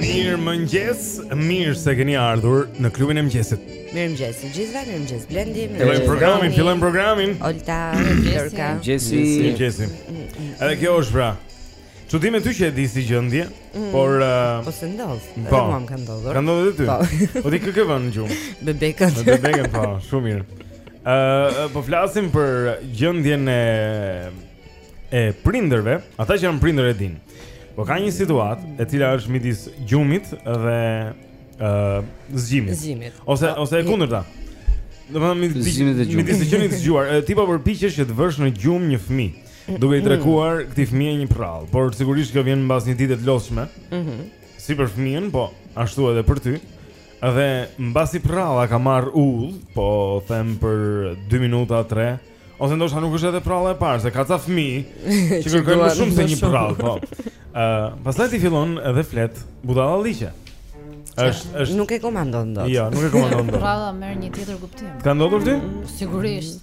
Mirë mëngjes, mirë se keni ardhur në klubin e mëngjesit. Mirë mëngjes, të gjithëve, mirë mëngjes Blendi. Fillojmë programin, fillojmë programin. Olta, Lorka. Mëngjesi, mëngjesi. Edhe kjo është pra. Çudi me ty që e di si gjendje, mm. por uh, po se ndodh. Edhe po. mua më ka ndodhur. Ka ndodhur ty. Po. po ti kë ke vënë në gjumë? Bebekën. Bebekën po, shumë mirë. Ë uh, po flasim për gjendjen e e prindërve, ata që janë prindër e dinë. Po ka një situatë e cila është midis gjumit dhe ë uh, zgjimit. Zgjimit. Ose po, ose e kundërta. Domethënë midis zgjimit dhe gjumit. Midis gjumit dhe gjumit. Ti po përpiqesh që të vësh në gjumë një fëmijë. duke i treguar këtij fëmije një përrallë, por sigurisht kjo vjen mbas një dite të lodhshme. Mhm. Mm si për fëmijën, po ashtu edhe për ty. Dhe mbasi përralla ka marrë udhë, po them për 2 minuta, 3, ose ndoshta nuk është edhe përralla e parë, se ka ca fëmijë që kërkojnë më shumë se një përrallë, po. Ë, uh, pastaj ti fillon edhe flet budallallëqe. Është është nuk e komandon dot. Jo, nuk e komandon dot. Përralla merr një tjetër kuptim. Ka ndodhur ty? Sigurisht.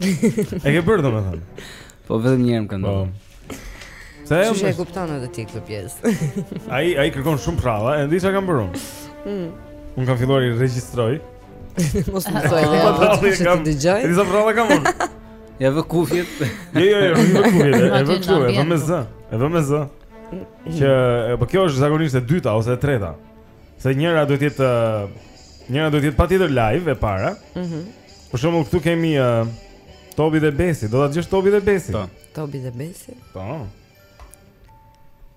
E ke bërë domethënë. Po vetëm një herë më ka, po, ndodhur. Sa e Çfarë e kupton edhe ti këtë pjesë? Ai ai kërkon shumë përralla, e di çka kam bërë unë. Mm. Unë kam filluar i regjistroj. Mos më thuaj, po, po, po, po, t'i dëgjoj. Ti sa përralla kam unë? Ia vë kufjet. Jo, jo, jo, vë kufjet. E vë këtu, e vë me zë. E vë me zë. Që po kjo është zakonisht e dyta ose e treta. Se njëra duhet të jetë njëra duhet të jetë patjetër live e para. Mhm. Për shembull këtu kemi uh, Tobi dhe Besi. Do ta dëgjosh Tobi dhe Besi. Po. Tobi dhe Besi? Po.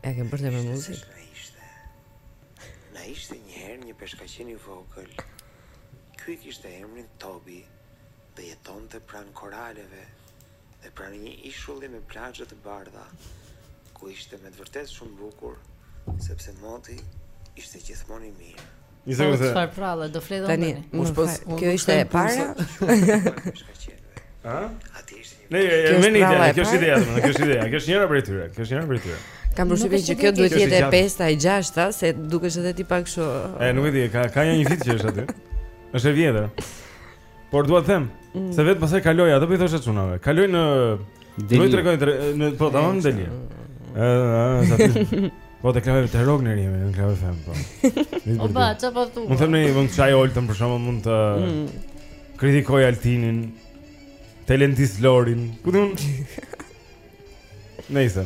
E kemi bërë me muzikë. Na ishte një herë një peshkaqen i vogël. Ky kishte emrin Tobi dhe jetonte pranë koraleve. dhe pranë një ishulli me plazhe të bardha, ku ishte me të vërtetë shumë bukur, sepse moti ishte gjithmonë i mirë. Një sekondë. Po, çfarë përrallë, do flejë Tani, unë po kjo ishte e para. Ëh? Aty ishte një. Ne, e merrni ide, kjo është ideja, kjo është ideja, kjo është njëra prej tyre, kjo është njëra prej tyre. Kam përshtypjen që kjo duhet të jetë e pesta, e gjashta, se dukesh edhe ti pak kështu. E nuk e di, ka ka një vit që është aty. Është e vjetër. Por dua të them, mm. se vetë pastaj kaloj, atë po i thosha çunave. Kaloj në delir. Do të në po tamam delir. Ëh, Po të klavë të rogë në rime, në klavë them, po. O ba, çfarë po thua? Domethënë mund të shaj Oltën, për shembull mund të mm. kritikoj Altinin, Telendis Lorin, ku të mund? Nejse.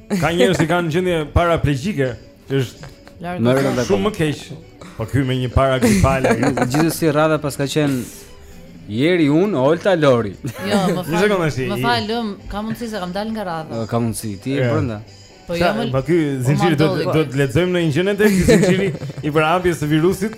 Ka njerëz që kanë gjendje paraplegjike, që është më rëndë shumë më keq. Po ky me një paragripale. Gjithsesi rradha paska qenë Jeri, unë, Olta, Lori. Jo, më fal. Më fal, lutem, ka mundësi se kam dalë nga rradha. Jo, ka mundësi, ti je brenda. Po jam. Po ky zinxhiri do të lexojmë në një gjë tek zinxhiri i përhapjes së virusit.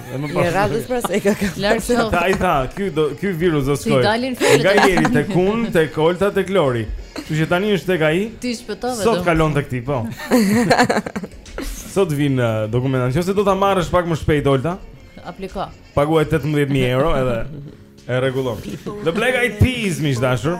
Dhe më pas. Radhës pra se kam. Larg shoh. Ai tha, ky do ky virus do shkojë. Nga Jeri tek unë, tek Olta, tek Lori. Kështu që tani është tek ai. Ti shpëtove do. Sot kalon tek ti, po. Sot vijnë uh, dokumentat. Nëse do ta marrësh pak më shpejt Olta. Apliko. Paguaj 18000 euro edhe e rregullon. The Black Eyed Peas miq të dashur.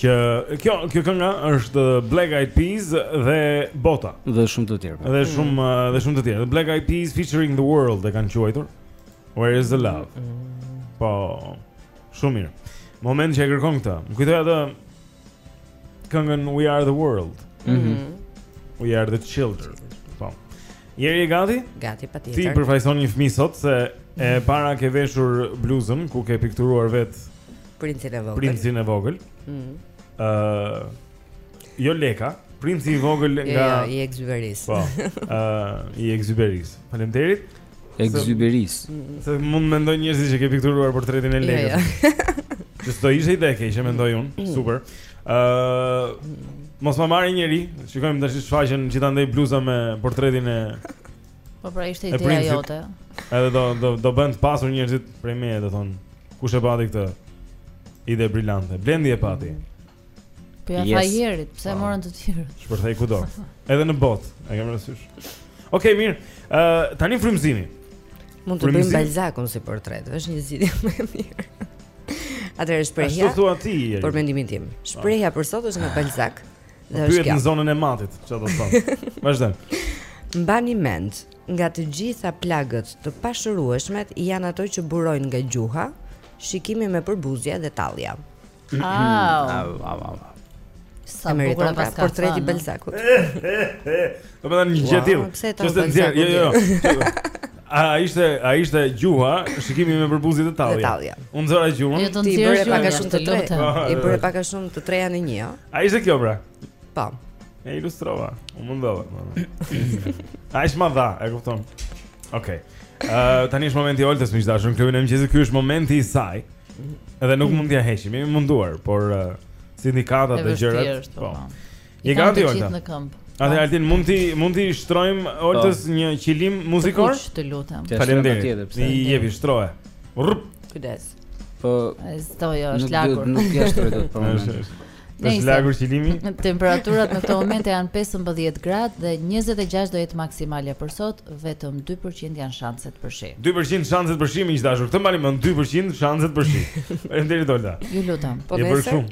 Që kjo kjo kënga është Black Eyed Peas dhe bota dhe shumë të tjerë. Dhe shumë mm. uh, dhe shumë të tjerë. Black Eyed Peas featuring the world e kanë quajtur. Where is the love? Mm. Po shumë mirë. Moment që e kërkon këtë. Më kujtoi atë këngën We Are the World. Mhm. Mm We Are the Children. Po. Jeri je gati? Gati patjetër. Ti përfaqëson një fëmijë sot se e para ke veshur bluzën ku ke pikturuar vetë Princin e vogël. Princin e vogël. Ëh. Mm. Uh, jo Leka, Princi i Vogël jo, nga jo, i Exupéry-së. Po. Ëh, uh, i Exupéry-së. Faleminderit. Exupéry-së. Se mund të mendojnë njerëzit që ke pikturuar portretin e jo, Lekës. Jo, jo. Që do ishte ide që ishe mendoj unë. Mm. Super. Ëh, uh, mos ma marrë njeri. Shikojmë tash shfaqen gjithandej bluza me portretin e Po pra ishte ideja jote. Edhe do do do bëhen të pasur njerëzit prej meje, do thonë, kush e pati këtë ide brilante? Blendi e pati. Po ia tha Jerit, pse po. e morën të tjerët? Shpërtheu kudo. Edhe në botë, e kam parasysh. Okej, mirë. Ë uh, tani frymëzimi. Mund të bëjmë Balzakun si portret, është një zgjidhje më e mirë. Atëherë shprehja. Ashtu thua ti. Për mendimin tim. Shprehja për sot është nga Balzak. Dhe është kjo. në zonën e Matit, çfarë do të thotë? Vazhdojmë. Mbani mend, nga të gjitha plagët të pashërueshme janë ato që burojnë nga gjuha, shikimi me përbuzje dhe tallja. Au, au, au. Sa më vjen pas portreti i Balzakut. Do të thonë një gjë të tillë. Çfarë të thotë? Jo, jo. jo. A ishte a ishte gjuha, shikimi me përbuzje dhe tallja. Tallja. Unë nxora gjuhën. Jo, do Ti i bëre pak a shumë të tre. I bëre pak a shumë të treja në një, jo? A ishte kjo pra? Po. E ilustrova. U mundova. Ai s'ma dha, e kupton. Okej. Ë tani është momenti i Oltës miq të dashur, në klubin e mëngjesit ky është momenti i saj. Edhe nuk mund t'ia heqim, jemi munduar, por sindikatat dhe gjërat. Po. po. Je gati Olta? Në këmbë. Atë Altin mund t'i mund t'i shtrojmë Oltës po. një qilim muzikor? Po, të lutem. Faleminderit. I jepi shtroje. Rrup. Kujdes. Po. Shtroja është lagur. Nuk ja shtroj dot për momentin. Është lagur qilimi. Temperaturat në këtë moment janë 15 gradë dhe 26 do jetë maksimale për sot, vetëm 2% janë shanset për shi. 2% shanset për shi miq të dashur. Të marrim 2% shanset për shi. Faleminderit Olta. Ju lutem. Po nesër.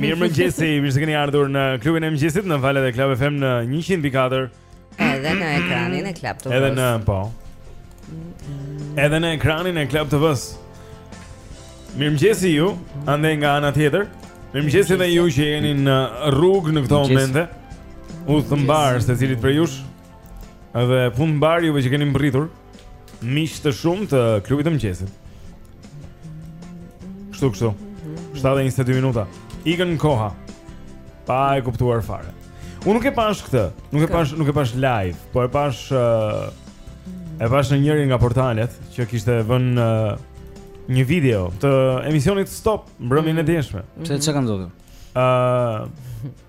Mirëmëngjesi, mirë se keni ardhur në klubin e mëngjesit në valët e Club FM në 100.4 Edhe në ekranin e Club TV-së Edhe në, po Edhe në ekranin e Club TV-së Mirëmëngjesi ju, andej nga ana tjetër Mirëmëngjesi edhe ju që jeni në rrugë në këto momente Udhë të mbarë secilit prej jush Edhe punë të mbarë juve që keni mbërritur Miq të shumtë të klubit të mëngjesit. Kështu kështu. 7:22 minuta. Ikën koha. Pa e kuptuar fare. Unë nuk e pashë këtë, nuk e pashë, nuk e pashë live, po e pashë uh, e pashë në njërin nga portalet që kishte vënë uh, një video të emisionit Stop mbrëmjen e mm. djeshme. Pse çka ka ndodhur? Ëh, uh,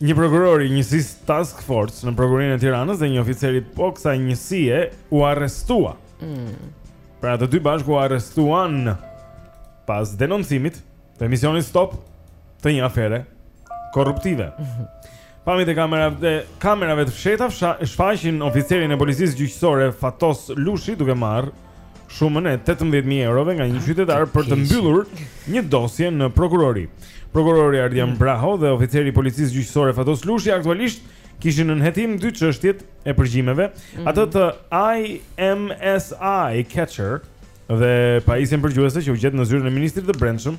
Një prokuror i njësisë Task Force në prokurorinë e Tiranës dhe një oficer i po kësaj njësie u arrestua. Mm. Pra të dy bashkë u arrestuan pas denoncimit të emisionit Stop të një afere korruptive. Pamjet e kamerave, kamerave të fshehta shfaqin oficerin e policisë gjyqësore Fatos Lushi duke marrë shumën e 18000 eurove nga një qytetar për të mbyllur një dosje në prokurori. Prokurori Ardian mm. Braho dhe oficeri i policisë gjyqësore Fatos Lushi aktualisht kishin nën hetim dy çështjet e përgjimeve, mm -hmm. atë të IMSI Catcher dhe pajisjen përgjuese që u gjet në zyrën e ministrit të Brendshëm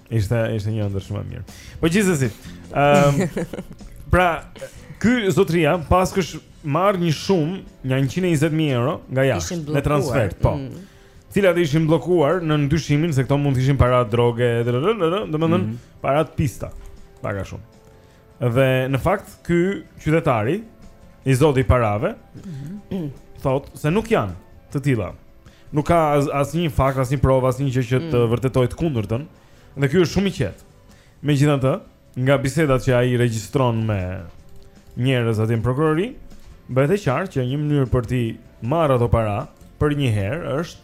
Ishte ishte një ëndërr shumë e mirë. Po gjithsesi, ëm um, pra ky zotëria paskësh marrë një shumë nja 120000 euro nga jashtë me transfertë, po. Mm. Të cilat ishin bllokuar nën dyshimin se këto mund të ishin para droge, domethënë mm -hmm. para të pista, pak a shumë. Dhe në fakt ky qytetari i zoti i parave mhm. thotë se nuk janë të tilla. Nuk ka asnjë fakt, asnjë provë, asnjë gjë që të mm. vërtetojë të kundërtën. Dhe ky është shumë i qetë. Megjithatë, nga bisedat që ai regjistron me njerëz aty në prokurori, bëhet e qartë që një mënyrë për t'i marrë ato para për një herë është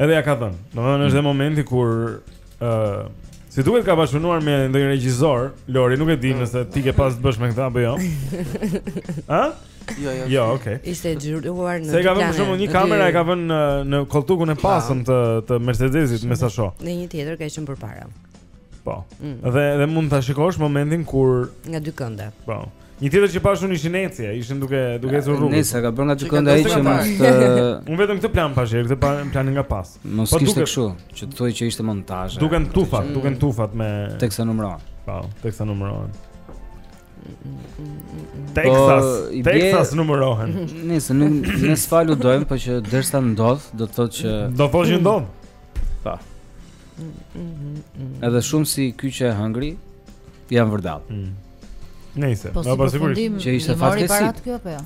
Edhe ja ka dhënë. Domethënë është dhe momenti kur ë uh, si duket ka bashkëpunuar me ndonjë regjisor, Lori, nuk e di mm. nëse ti ke pas të bësh me këtë apo jo. Ë? Jo, jo. Jo, okay. Ishte xhiruar në. Se ka vënë për shembull një kamera e ka vënë në, në kolltukun e pasëm të të Mercedesit me sa shoh. Në një tjetër ka qenë përpara. Po. Mm. Dhe dhe mund ta shikosh momentin kur nga dy kënde. Po. Një tjetër që pashë unë ishin ecje, ishin duke duke ecur rrugës. Nëse ka bërë nga gjykon ai që mos të Unë vetëm këtë plan pashë, këtë plan planin nga pas. Mos po kishte kështu, që të thotë që ishte montazh. Duken tufat, duken tufat me teksa numërohen. Po, teksa numërohen. Teksa, po, teksa numërohen. Nëse nuk ne sfalu dojm, po që derisa ndodh, do të thotë që do thotë që ndodh. Po. Edhe shumë si ky që e hëngri janë vërdallë. Mm. Nëse, po si përfundim që i shti fare paratë ky apo jo?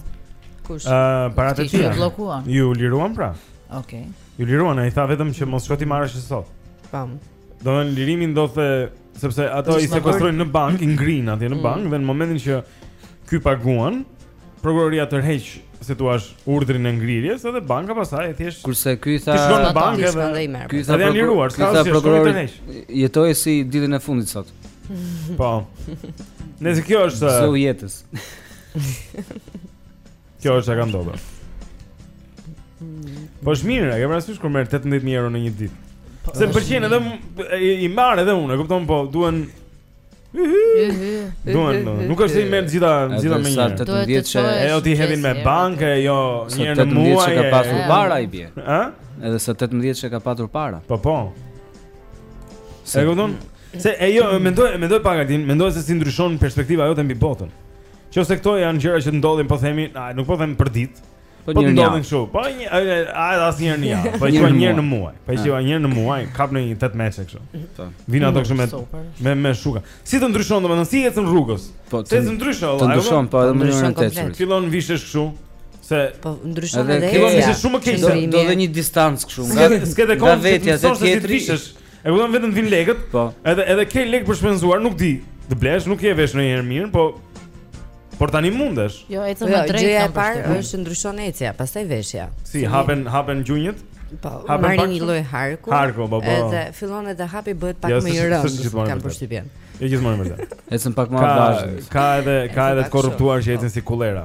Kush? Ëh, parat e tij. Ju liruan pra? Okej. Ju liruan, ai tha vetëm që mos shko t'i marrësh sot. Pam. Do urdhrin e lirimit do të sepse ato i sekuestrojnë në bankë, i ngrijnë atje në mm. bankë dhe në momentin që ky paguan, prokuroria tërheq si t'i thuash urdhrin e ngrirjes edhe banka pastaj thjesht kurse ky i tha ti shkon në bankë edhe ky i tha liruar sa prokurori jetoi si ditën e fundit sot Po. Nëse kjo është zë i jetës. Kjo është çka ndodha. Po është mirë, e ke parasysh kur merr 18000 euro në një ditë. Po, Se më pëlqen edhe i marr edhe unë, e kupton po, duhen duhen, nuk është se i merr gjitha gjitha me një. Do të thotë jo, t'i hedhin me bankë, jo një herë në muaj që ka pasur para i bie. Ë? Edhe sa 18 që ka patur para. Po po. S'e kupton? Se e jo, mendoj, mendoje pak atë, mendo se si ndryshon perspektiva jote mbi botën. Qoftë se këto janë gjëra që ndodhin, po themi, a nuk po them për ditë. Po, po ndodhin kështu. Po një asnjëherë në javë, po një herë në muaj. Po një herë në muaj, kap ndonjë tetëmbëdhjetëshe kështu. Po. Vijnë ato kështu me me me shuka. Si të ndryshon domethënë si ecën rrugës? Po, të ndryshon, të ndryshon, po edhe mënyrën e të. Fillon vishesh kështu. Se po ndryshon edhe. Fillon vishesh shumë keq. Do dhe një distancë kështu nga s'ke të kohë vetja të tjetri. E vuan vetëm vijnë lekët. Po. Edhe edhe ke lekë për të shpenzuar, nuk di. Të blesh nuk je vesh ndonjëherë mirë, po Por tani mundesh. Jo, ecën jo, më drejt. Gjëja e parë është ndryshon ecja, pastaj veshja. Si hapen hapen gjunjët? Po, marrin një lloj harku. Harku, po, po. Edhe fillon edhe hapi bëhet pak jo, më i rëndë. Kam përshtypjen. Jo gjithmonë me vërtet. Ecën pak më avash. Ka edhe ka edhe të korruptuar që ecin si kolera.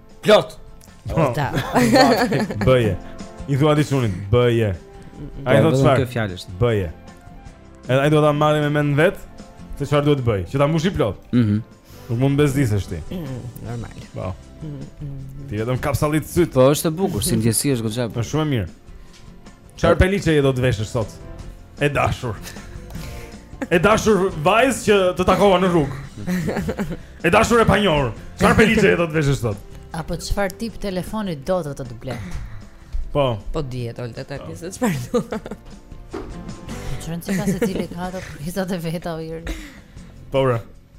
Plot. Plot, a. Bëje. I thua ti çunit, bëje. Ai do të thotë fjalë është. Bëje. Edhe ai do ta marrë me mend vetë se çfarë duhet të bëjë, që ta mbushi plot. Mhm. Mm Nuk mund të bezdisësh ti. Mhm, normal. Po. Mhm, mhm. Ti vetëm kapsallit sytë. Po është e bukur, si ndjesi është goxha. Është shumë e mirë. Çfarë peliçeje do të veshësh sot? E dashur. E dashur vajzë që të takova në rrugë. E dashur e panjohur. Çfarë peliçeje do të veshësh sot? Apo çfarë tip telefoni do të të ble? Po. Po dihet Olta, ta di se çfarë do. Çfarë se ka secili ka kërkesat e veta o Iri. Po bra.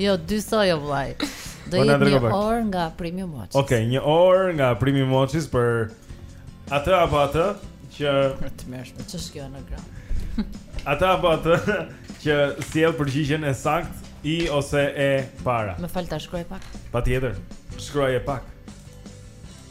Jo, njësoj o vlla. Do po jetë një orë nga Primi Moçis. Okej, okay, një orë nga Primi Moçis për atë apo atë që të merresh me ç'është kjo. Atë apo atë që sjell përgjigjen e saktë i ose e para. Më fal ta shkruaj pak. Patjetër. Shkruaje pak.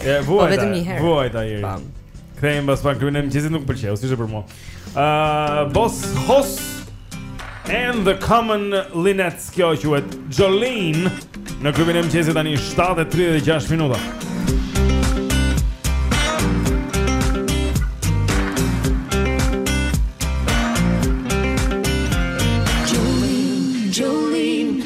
E vuajta. Po vetëm një herë. Vuajta njeri. Pam. Kthehem pas pak klubi i mëngjesit nuk pëlqeu, s'ishte për mua. Ë, uh, BossHoss and The Common Linnets kjo quhet Jolene në klubin e mëngjesit tani 7:36 minuta.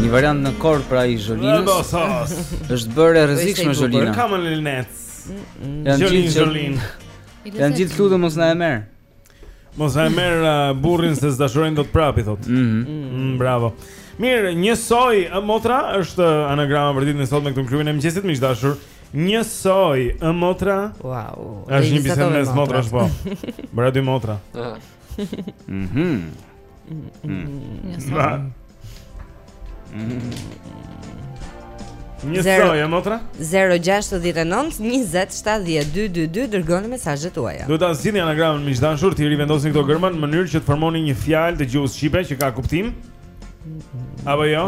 Një variant në kor pra i Jolinës është bërë e rrezikshme Jolina. Common Linnets. Jolin Jolin. Janë gjithë të lutem mos na e merr. Mos na e merr uh, burrin se s'dashurojnë dot prapë i thot. Mhm. Mm mm, bravo. Mirë, njësoj ë motra është anagrama për ditën e sotme këtu në klubin e mëngjesit miq të dashur. Njësoj ë motra. Wow. Është një bisedë mes motrash po. Bëra dy motra. Mhm. Njësoj. Njësoj, ë motra? 069 2070222 dërgoni mesazhet tuaja. Duhet ta zgjidhni anagramën miq të dashur t'i rivendosni këto gërma në mënyrë që të formoni një fjalë të gjuhës shqipe që ka kuptim. Apo jo?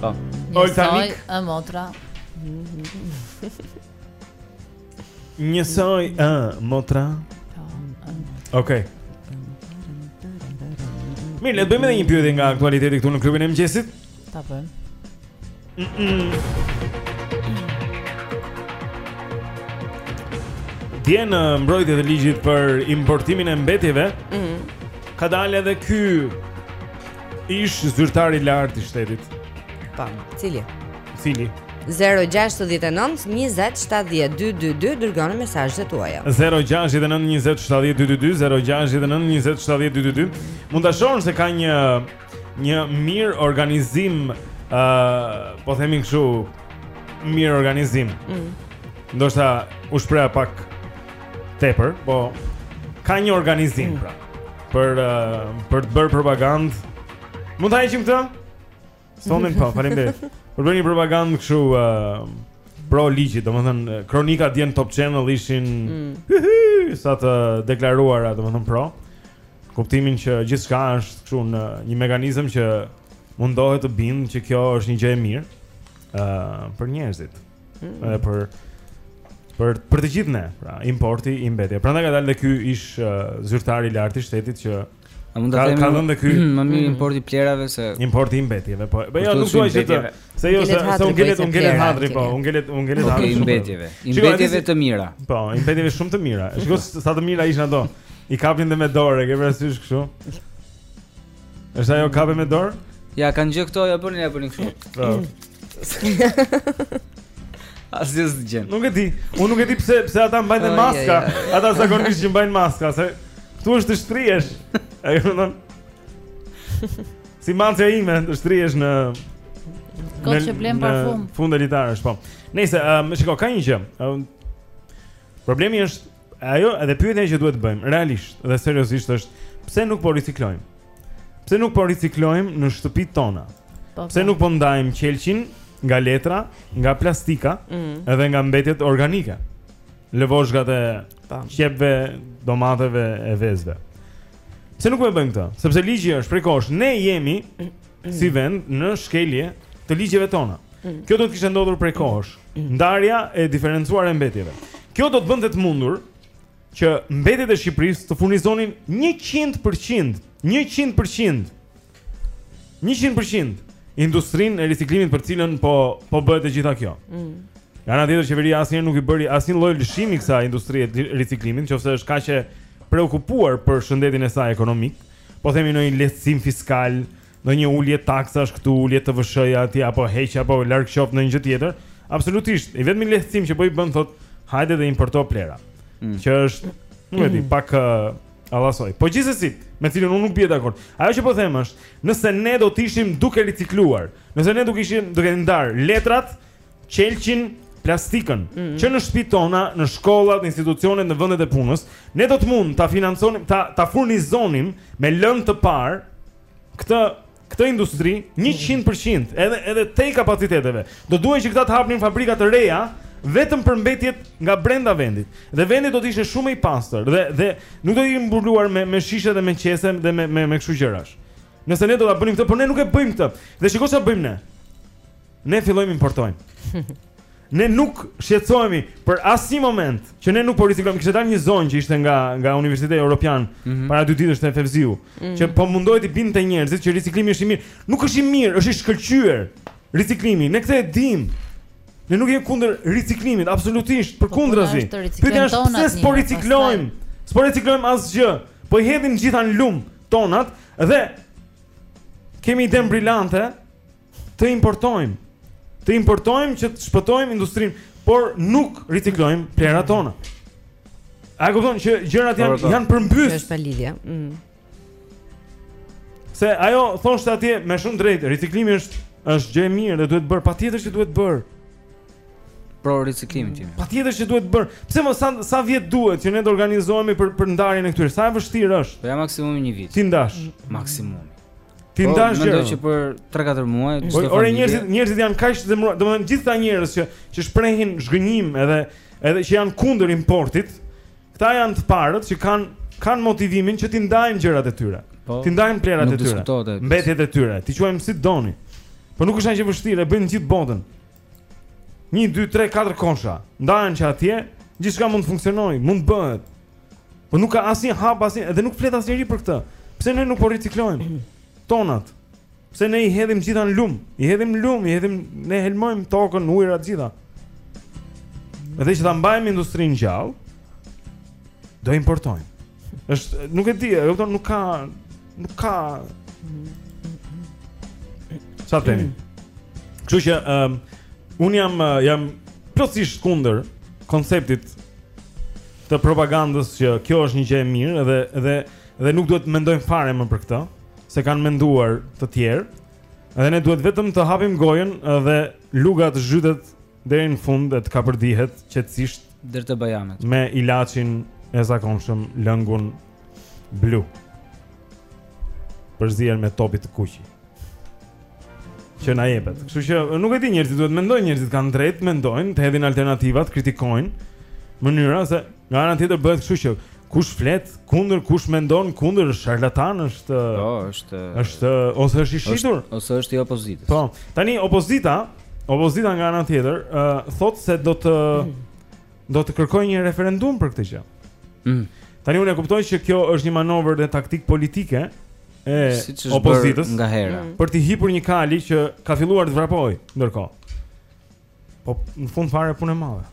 Po. Njësoj, ë motra. Njësoj ë motra. Okej. Mirë, le të bëjmë edhe një pyetje nga aktualiteti këtu në klubin e mëngjesit. Ta bëjmë. Mm -mm. Dje në mbrojtje të ligjit për importimin e mbetjeve, mm -hmm. ka dalë edhe ky ish zyrtar i lartë i shtetit. Po, cili? Cili? 0-6-9-20-70-2-22 Dërgoni mesazhet tuaja 0-6-9-20-70-2-22 0-6-9-20-70-2-22 Mund ta shohim se ka një Një mirë organizim uh, Po themi kështu mirorganizim mm. Ndoshta u shpreha pak tepër Po ka një organizim mm. pra, Për, uh, për të bërë propagandë Mund ta heqim këtë? Zërin po, faleminderit. Për bërë një propagandë kështu ë uh, pro ligjit, domethënë kronikat dje në Top Channel ishin mm. sa të deklaruara, domethënë pro. Kuptimin që gjithçka është kështu një mekanizëm që mundohet të bindë që kjo është një gjë e mirë ë uh, për njerëzit. Mm. Edhe për për për të gjithë ne, pra, importi i mbetje. Prandaj ka dalë ky ish uh, zyrtar i lartë i shtetit që A mund të themi ka dhënë ky më mirë mm. importi i plehrave se importi i mbetjeve, po. Po jo, nuk dua që të se jo se se u ngelet u ngelet hatri, po, u ngelet u ngelet hatri. I mbetjeve, i mbetjeve të mira. Po, i mbetjeve shumë të mira. Shiko sa të mira ishin ato. I kapin dhe me dorë, ke parasysh kështu? Është ajo kape me dorë? Ja, kanë gjë këto, ja bëni, ja bëni kështu. Po. Asgjë s'të gjen. Nuk e di. Unë nuk e di pse pse ata mbajnë oh, maska. Yeah, yeah. Ata zakonisht që mbajnë maska, se këtu është të shtrihesh. Ai thonë. Si macja ime, të shtrihesh në Kot që blen parfum. Fund elitar është po. Nëse, um, shiko, ka një gjë. Um, Problemi është ajo edhe pyetja që duhet të bëjmë realisht dhe seriozisht është pse nuk po riciklojmë? Pse nuk po riciklojmë në shtëpitë tona? Po, pse po. nuk po ndajmë qelqin nga letra, nga plastika, mm. edhe nga mbetjet organike? Lëvozhgat e po. qepëve, domateve e vezëve. Pse nuk po e bëjmë këtë? Sepse ligji është prej kohësh, ne jemi si vend në shkelje të ligjeve tona. Mm. Kjo do të kishte ndodhur prej kohësh. Mm. Ndarja e diferencuar e mbetjeve. Kjo do të bënte të mundur që mbetjet e Shqipërisë të furnizonin 100%, 100%. 100% industrinë e riciklimit për të cilën po po bëhet e gjitha kjo. Mm. Nga ana tjetër qeveria asnjëherë nuk i bëri asnjë lloj lëshimi kësaj industrie të riciklimit, nëse është kaq e preokupuar për shëndetin e saj ekonomik. po themi ndonjë lehtësim fiskal, ndonjë ulje taksash këtu, ulje TVSH-je atje, apo heqja, apo larg qoftë ndonjë gjë tjetër, absolutisht, i vetmi lehtësim që po i bën, thotë, hajde dhe importo plehra, mm. që është, nuk e di, pak uh, allasoj. Po gjithsesi, me të cilën unë nuk bie dakord, ajo që po them është, nëse ne do të ishim duke ricikluar, nëse ne do të ishim duke ndarë letrat, qelqin plastikën mm -hmm. që në shtëpitë tona, në shkollat, në institucionet, në vendet e punës, ne do të mund ta financonim, ta ta furnizonim me lëndë të parë këtë këtë industri 100%, edhe edhe tej kapaciteteve. Do duhej që këta të hapnin fabrika të reja vetëm për mbetjet nga brenda vendit. Dhe vendi do të ishte shumë më i pastër dhe dhe nuk do të ishte mbuluar me me shishe dhe me qese dhe me me me kështu gjërash. Nëse ne do ta bënim këtë, por ne nuk e bëjmë këtë. Dhe shiko ça bëjmë ne. Ne fillojmë importojmë. Ne nuk shqetësohemi për asnjë moment që ne nuk po riciklojmë. Kishte dalë një zonjë që ishte nga nga Universiteti Europian mm -hmm. para dy ditësh te Fevziu, mm -hmm. që po mundohej të bindte njerëzit që riciklimi është i mirë. Nuk është i mirë, është i shkëlqyer riciklimi. Ne këtë e dimë. Ne nuk jemi kundër riciklimit, absolutisht, po, përkundrazi. Pyetja është pse s'po riciklojmë? S'po riciklojmë asgjë. Po i hedhim të gjitha në lumë tonat dhe kemi idenë brilante të importojmë. Të importojmë që të shpëtojmë industrinë, por nuk riciklojmë plehrat tona. A e kupton që gjërat janë po. janë përmbys? Është pa lidhje. Mm. Se ajo thoshte atje me shumë të drejtë, riciklimi është është gjë e mirë dhe duhet bërë, patjetër që duhet bërë. Pro riciklimin mm. tim. Patjetër që duhet bërë. Pse më sa sa vjet duhet që ne të organizohemi për për ndarjen e këtyre? Sa e vështirë është? Po ja maksimumi një vit. T'i ndash. Maksimumi. T'i po, ndash gjë. që për 3-4 muaj. Po, ore njerëzit, njerëzit janë kaq të zemëruar. Domethënë gjithë këta njerëz që që shprehin zhgënjim edhe edhe që janë kundër importit, këta janë të parët që kanë kanë motivimin që t'i ndajnë gjërat e tyre. Po, t'i ndajnë plehrat e tyre. Mbetjet e tyre. T'i quajmë si doni. Po nuk është asgjë e vështirë, e bëjnë gjithë bota. 1 2 3 4 kosha. Ndahen që atje gjithçka mund të funksionojë, mund të bëhet. Po nuk ka asnjë hap asnjë, edhe nuk flet asnjeri për këtë. Pse ne nuk po riciklojmë tonat? Pse ne i hedhim gjitha në lum? I hedhim në lum, i hedhim ne helmojmë tokën, ujërat gjitha. Edhe që ta mbajmë industrinë gjallë, do importojmë. Është, nuk e di, e kupton, nuk ka Nuk ka. Ça themi? Mm. Kështu që ëm um, un jam jam plotësisht kundër konceptit të propagandës që kjo është një gjë e mirë dhe dhe dhe nuk duhet të mendojmë fare më për këtë, se kanë menduar të tjerë. Dhe ne duhet vetëm të hapim gojën dhe luga të zhytet deri në fund dhe të kapërdihet qetësisht deri te bajamet. Me ilaçin e zakonshëm lëngun blu. Përzier me tonik të kuq. Që na jepet. Kështu që nuk e di njerëzit duhet të mendojnë njerëzit kanë të drejtë të mendojnë, të hedhin alternativat, kritikojnë mënyra se Nga ana tjetër bëhet kështu që kush flet kundër, kush mendon kundër, është sharlatan, është Po, është është ose është i shitur, është, ose është i opozitës. Po. Tani opozita, opozita nga ana tjetër, ë uh, thotë se do të do të kërkojë një referendum për këtë gjë. Mm. Tani unë e kuptoj që kjo është një manovër dhe taktikë politike e opozitës si ngahera. Mm. Për t'i hipur një kali që ka filluar të vrapojë ndërkohë. Po në fund fare punë e madhe.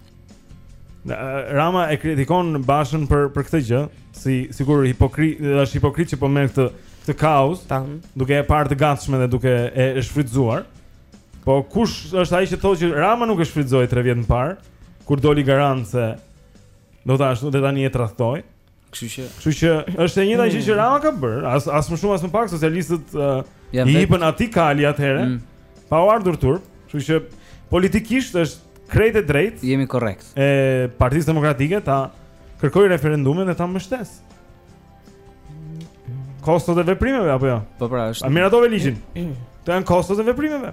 Rama e kritikon Bashën për për këtë gjë, si sigur hipokrit, është hipokrit që po merr këtë këtë kauzë, tan, duke e parë të gatshme dhe duke e, e shfrytëzuar. Po kush është ai që thotë që Rama nuk e shfrytëzoi 3 vjet më parë, kur doli garant se do ta ashtu dhe tani e tradhtoi? Kështu që, kështu që është e njëjta gjë që Rama ka bërë, as as më shumë as më pak socialistët uh, i hipën atij kali atëherë. Mm. Pa u ardhur turp, kështu që politikisht është krejt e drejtë. Jemi korrekt. E Partisë Demokratike ta kërkojë referendumin dhe ta mbështesë. Kostot e veprimeve apo jo? Po pra, është. A miratove ligjin? Të janë kostot e veprimeve.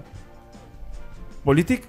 Politik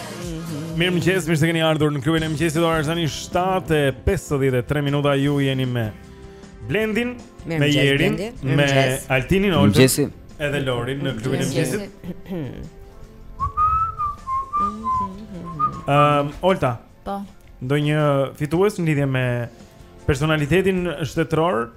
Mirëmëngjes, mirë se keni ardhur në klubin e mëngjesit. Ora është tani 7.53 minuta Ju jeni me Blendin, me Jerin, me Altinin. Mirëmëngjesi. Edhe Lorin në klubin e mëngjesit um, Olta Po Ndonjë fitues në lidhje me Personalitetin shtetëror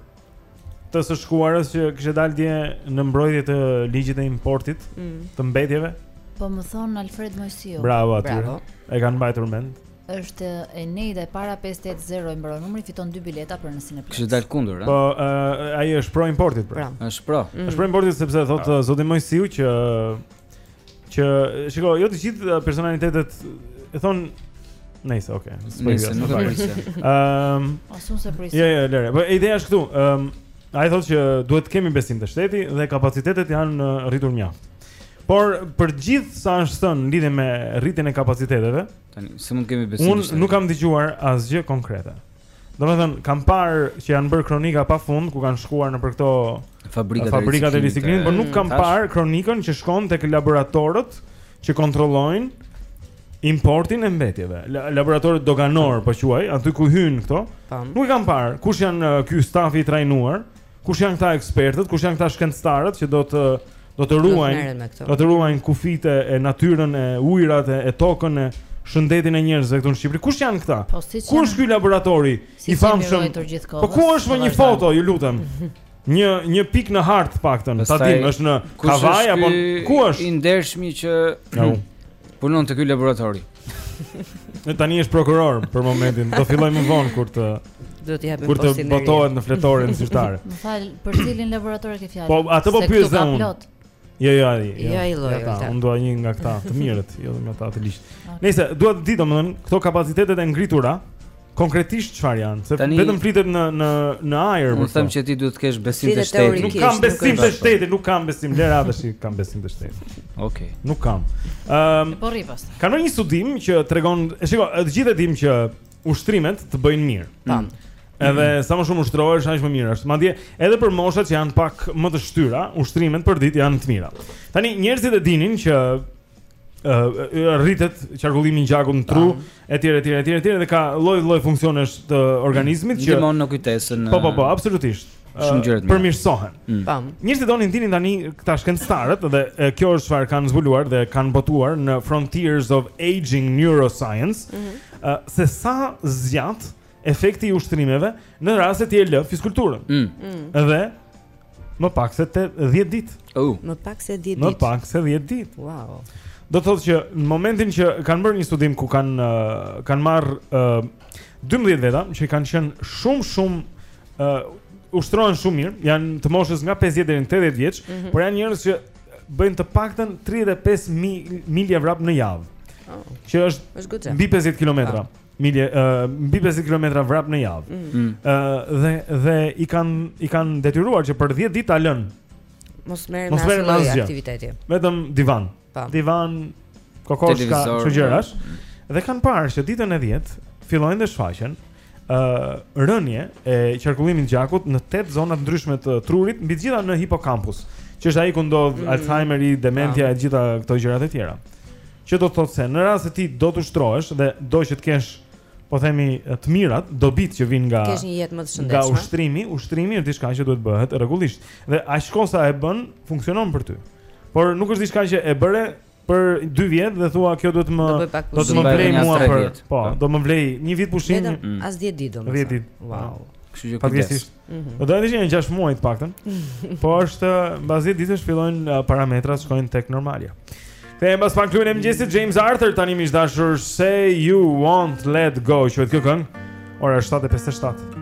të së shkuarës që kishte dalë dje në mbrojtje të ligjit të importit mm. të mbetjeve. Po më thonë Alfred Moisiu. Bravo atyre. Bravo. E kanë mbajtur mend. Është Enejda e para 580 i mbaron numri fiton dy bileta për në Cineplexx. Kishte dalë kundër, a? Po uh, ai është pro importit pra. pra. Është pro. Mm. Është pro importit sepse thotë zoti Moisiu që Që shiko, jo të gjithë uh, personalitetet e thonë Nice, okay. Nice, nuk e prisja. Ehm, as unë s'e prisja. Jo, jo, lëre. Po ideja është këtu. Ehm, ai thotë që duhet të kemi besim te shteti dhe kapacitetet janë uh, rritur mjaft. Por për gjithë sa është thënë në lidhje me rritjen e kapaciteteve, tani si mund të kemi besim? Unë nuk kam dëgjuar asgjë konkrete. Domethënë kam parë që janë bërë kronika pa fund ku kanë shkuar nëpër këto fabrikat, fabrikat e riciklimit, por nuk kam parë kronikën që shkon tek laboratorët që kontrollojnë importin e mbetjeve. Laboratorët doganorë po quaj, aty ku hyjnë këto. Nuk e kam parë kush janë ky stafi i trajnuar. Kush janë këta ekspertët, kush janë këta shkencëtarët që do të do të ruajnë do të ruajnë kufijtë e natyrën e ujërat e, e tokën e shëndetin e njerëzve këtu në Shqipëri. Kush janë këta? Po, si ku është ky laboratori si i famshëm? Po ku është me një foto, ju lutem? Një një pikë në hartë të paktën, ta dimë, është në Kavajë apo ku është? I ndershmi që no. punon te ky laboratori. Tani është prokuror për momentin. Do fillojë më vonë kur të Do t'i japim postin e Kur të botohet në fletoren zyrtare. Më fal, për cilin laborator e ke fjalën? Po atë po pyes dhe unë. Jo, jo, ai. Jo, ai lloj. Ja, unë dua një nga këta të mirët, jo nga ata të liqtë. Okay. Nëse dua të di domethënë këto kapacitetet e ngritura, konkretisht çfarë janë? Se Tani, vetëm flitet në në në ajër. Unë them që ti duhet të kesh besim te shteti. Nuk kam besim te shteti, nuk kam besim le radhësh, kam besim te shteti. Okej. Okay. Nuk kam. Ëm. Um, po rri pas. Ka ndonjë studim që tregon, e shikoj, të gjithë e dimë që ushtrimet të bëjnë mirë. Tan. Mm. Edhe mm. sa më shumë ushtrohesh, aq më mirë është. Madje edhe për moshat që janë pak më të shtyra, ushtrimet për ditë janë të mira. Tani njerëzit e dinin që ë uh, rritet qarkullimi i gjakut në tru etj etj etj etj dhe ka lloj lloj funksionesh të organizmit që ndihmon në kujtesën. Po po po, absolutisht. shumë gjëra të mira. Përmirësohen. Mm. Tam. Njerëzit donin të dinin tani këta shkencëtarët dhe e, kjo është çfarë kanë zbuluar dhe kanë botuar në Frontiers of Aging Neuroscience, mm -hmm. se sa zgjat efekti i ushtrimeve në rast se ti e lë fiskulturën. Mm. Mm. Dhe më pak se 10 ditë. Oh. Më pak se 10 ditë. Më pak se 10 ditë. Wow. Do të thotë që në momentin që kanë bërë një studim ku kanë kanë marrë 12 veta që kanë qenë shumë shumë ë uh, ushtrohen shumë mirë, janë të moshës nga 50 deri në 80 vjeç, mm -hmm. por janë njerëz që bëjnë të paktën 35 milje vrap në javë. Oh. Që është, është mbi 50 kilometra. Oh. Milje, uh, mbi 50 kilometra vrap në javë. Ëh mm. mm. uh, dhe dhe i kanë i kanë detyruar që për 10 ditë ta lënë. Mos merr asnjë aktivitet. Vetëm divan. Tam. divan, kokoshka, kështu gjërash. Mm. Dhe kanë parë që ditën e 10 fillojnë të shfaqen ë uh, rënie e qarkullimit të gjakut në tetë zona të ndryshme të trurit, mbi të gjitha në hipokampus, që është ai ku ndodh mm. Alzheimeri, dementia e gjitha këto gjërat e tjera. Që do të thotë se në rast se ti do të ushtrohesh dhe do që të kesh po themi të mirat, dobitë që vijnë nga kesh një jetë më të shëndetshme. Nga ushtrimi, ushtrimi është diçka që duhet bëhet rregullisht. Dhe aq kohë sa e bën, funksionon për ty. Por nuk është diçka që e bëre për 2 vjet dhe thua kjo duhet më do të më vlej mua për. Po, po, do më vlej një vit pushim. Vetëm mm. as 10 ditë domethënë. 10 ditë. Wow. Kështu që kujdes. Mhm. Do të thënë 6 muaj të paktën. Po është mbas 10 ditësh fillojnë uh, parametrat shkojnë tek normalja. Kthehemi mbas pak në klubin e mëngjesit James Arthur tani miq të dashur Say You Won't Let Go. Quhet kjo këngë. Ora 7:57.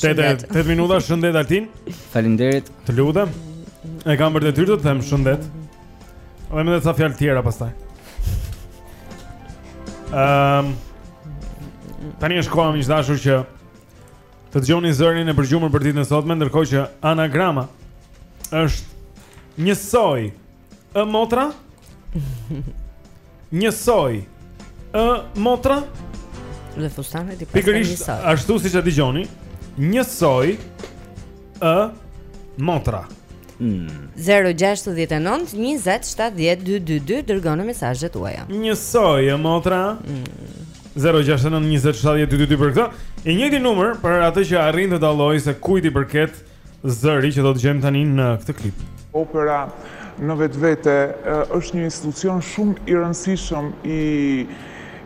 Tetë e 8 minuta, shëndet Altin. Faleminderit. Të lutem. E kam për detyrë të them shëndet. Dhe më the ca fjalë tjera pastaj. Ehm. Um, tani është koha miq të dashur që të dëgjoni zërin e përgjumur për ditën e sotme, ndërkohë që anagrama është njësoj E motra? Njësoj. E motra? Dhe fustanet i pasën njësoj. Pikërisht ashtu siç e dëgjoni, njësoj. E motra. 0-6-19-27-12-22 Dërgoni mesazhet tuaja Njësoj e motra mm. 0-6-19-27-12-22 Për këta I njëjti numër për atë që arrin të dallojë Se kujt i përket Zëri që do dëgjojmë tani në këtë klip. Opera në vetvete është një institucion shumë i rëndësishëm i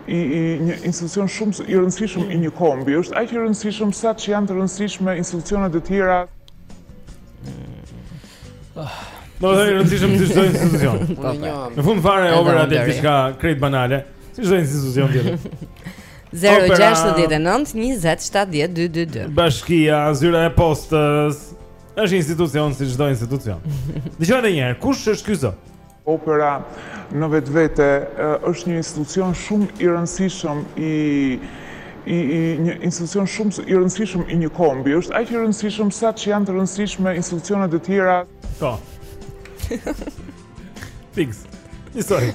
një institucion shumë i rëndësishëm i një kombi. është aq i rëndësishëm saqë janë të rëndësishme institucionet e tjera. Domethënë i rëndësishëm si çdo institucion. Në fund fare, opera është diçka krejt banale. Si çdo institucion tjetër. 069 20 70 222 Bashkia, zyra e postës është institucion si çdo institucion Dëgjoje dhe njëherë, kush është ky zë? Opera në vetvete është një institucion shumë i rëndësishëm i i i një institucion shumë i rëndësishëm i një kombi. Është aq i rëndësishëm saqë janë të rëndësishme institucionet e tjera. Po. Fiks. Njësoj.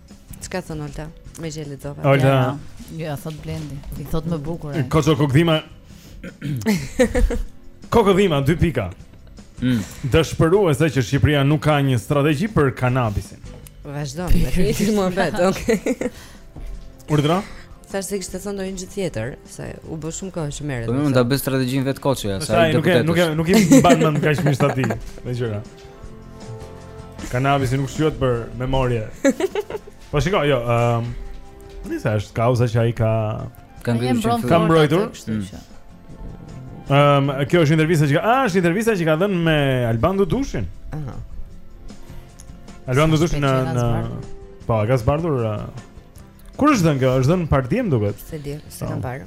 Çka thotë Olta? Me gjë lexova. Olta. Jo, ja, thotë Blendi. I thotë më bukur. Koço Kokëdhima. Kokëdhima 2 pika. Mm. Dëshpëruese që Shqipëria nuk ka një strategji për kanabisin. Vazhdon, ti më vet, okay. Urdhëro? Thashë se kishte thënë ndonjë gjë tjetër, se u bë shumë kohë që merret. Po mund ta bëjë strategjinë vetë Koçi, se ai deputet është. Nuk e nuk e nuk i mban mend kaq mirë sa ti, me gjëra. Kanabisi nuk shquhet për memorie Po shiko, jo um, Nisa është kauza që ai ka Ka mbrojtur Um, kjo është intervista që ka, a, është intervista që ka dhënë me Alban Dudushin. Aha. Alban Dudushin në në Po, e ka zbardhur uh, Kur është dhënë kjo? Është dhënë pardje më duket. S'e di, s'e kam parë.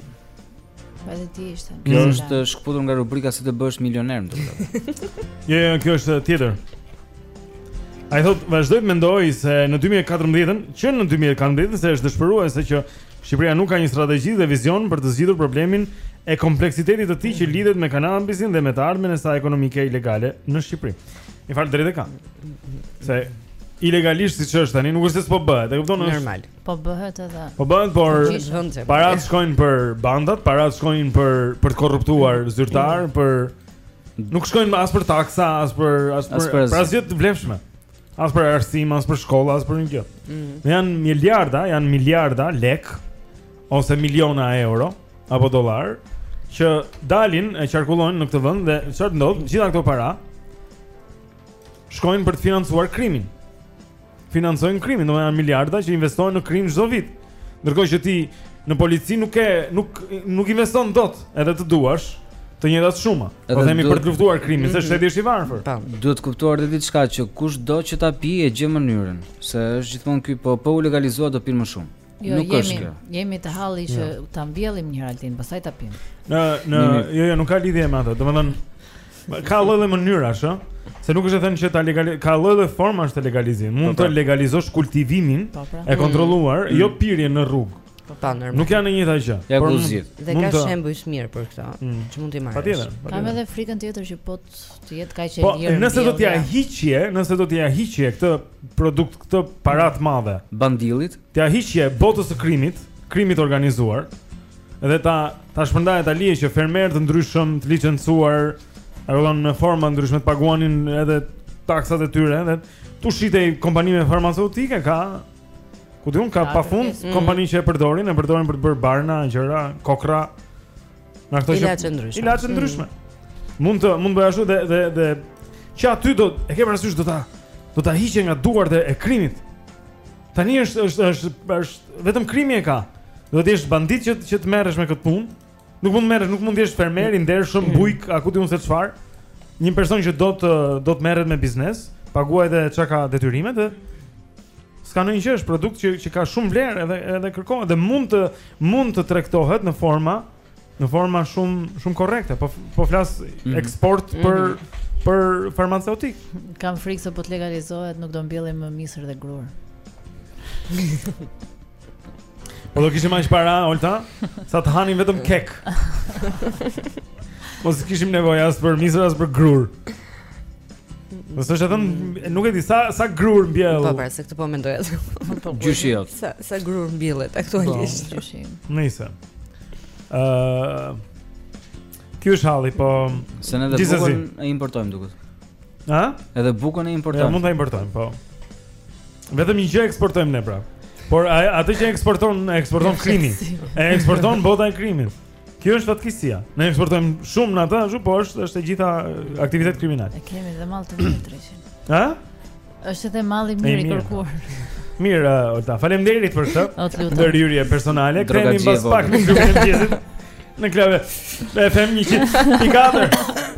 Po edhe ti ishte. Kjo mm. është shkëputur nga rubrika si të bësh milioner më duket. Jo, jo, kjo është tjetër. Ai thotë vazhdoj të mendoj se në 2014-ën, që në 2014-ën se është dëshpëruese që Shqipëria nuk ka një strategji dhe vizion për të zgjidhur problemin e kompleksitetit të tij që lidhet me kanabisin dhe me të ardhmen e saj ekonomike ilegale në Shqipëri. Në fakt të drejtë ka. Se ilegalisht siç është tani, nuk është se s'po bëhet, e kupton? Normal. Po bëhet edhe. Po bëhet, por po paratë po shkojnë për bandat, paratë shkojnë për për të korruptuar mm. zyrtarë, mm. për nuk shkojnë as për taksa, as për as për për asgjë të vlefshme. As për arsim, as për shkolla, as për një gjë. Mm. Janë miliarda, janë miliarda lekë ose miliona euro apo dollarë që dalin e qarkullojnë në këtë vend dhe çfarë ndodh? Gjithë ato para shkojnë për të financuar krimin. Financojnë krimin, domethënë miliarda që investohen në krim çdo vit. Ndërkohë që ti në polici nuk e nuk nuk investon dot, edhe të duash të njëjtat shuma. Po themi për të luftuar krimin, mm -hmm. se shteti është i varfër. Po, duhet kuptuar edhe diçka që kushdo që ta pijë e gjen mënyrën, se është gjithmonë ky po po u legalizua do pinë më shumë. Jo, nuk jemi, është kjo. Jemi të halli që jo. ta mbjellim një hartin, pastaj ta pimë. Në në jo, jo, nuk ka lidhje me atë. Domethënë ka lloj-lloj mënyrash, ë? Se nuk është e thënë që ta legalizosh, ka lloj-lloj formash të legalizimit. Mund po, të po. legalizosh kultivimin po, pra. e kontrolluar, mm. jo pirjen në rrugë. Pa normal. Nuk janë e njëjta gjë. Ja po zgjidh. Dhe ka shembuj të mirë për këtë, mm. që mund t'i marrësh. Patjetër. Kam edhe frikën tjetër që po të jetë kaq e lirë. Po, nëse do t'ia hiqje, nëse do t'ia hiqje këtë produkt këtë para të madhe bandillit, t'ia hiqje botës së krimit, krimit të organizuar dhe ta ta shpërndaje ta lije që fermerë të ndryshëm të licencuar në forma të ndryshme të paguanin edhe taksat e tyre dhe t'u shitej kompanive farmaceutike ka ku di unë ka pafund mm. kompani që e përdorin, e përdorin për të bërë barna, gjëra, kokrra Nga këto ilaçe të ndryshme. Ilaçe të ndryshme. Mm. Mund të mund bëje ashtu dhe dhe dhe që aty do e ke parasysh do ta do ta hiqje nga duart e, e krimit. Tani është është është është vetëm krimi e ka. Duhet të jesh bandit që që të merresh me këtë punë. Nuk mund të merresh, nuk mund të jesh fermer i ndershëm, mm. bujk, a ku di unë se çfarë. Një person që do të do të merret me biznes, paguan dhe çka ka detyrimet, ë? S'ka ndonjë gjë, është produkt që që ka shumë vlerë edhe edhe kërkohet dhe mund të mund të tregtohet në forma në forma shumë shumë korrekte. Po po flas mm -hmm. eksport për mm -hmm. për farmaceutik. Kam frikë se po të legalizohet nuk do mbjellim më misër dhe grurë. Po do kishim aq para, Olta, sa të hanim vetëm kek. Po s'kishim nevojë as për misër as për grurë. Po s'është thënë nuk e di sa sa grurë mbjell. Po pra, se këtë po mendoj atë. Po, gjyshi jot. Sa sa grurë mbillet aktualisht po, gjyshi. Nice. Ëh. Uh, Ky është halli, po se ne dhe bukën e importojmë duket. Ha? Edhe bukën e importojmë. Ja, mund ta importojmë, po. Vetëm një gjë eksportojmë ne pra. Por atë që e eksporton, e eksporton krimi. E eksporton bota e krimit. Kjo është fatkeqësia. Ne eksportojmë shumë në atë, ashtu por është, është e gjitha aktivitet kriminal. E kemi dhe mall të mirë dreqin. Ha? Është edhe mall i mirë i kërkuar. Mirë, uh, Olta, faleminderit për këtë. Ndërhyrje personale, kthehemi mbas pak në klubin e mëngjesit. Në Club FM 104.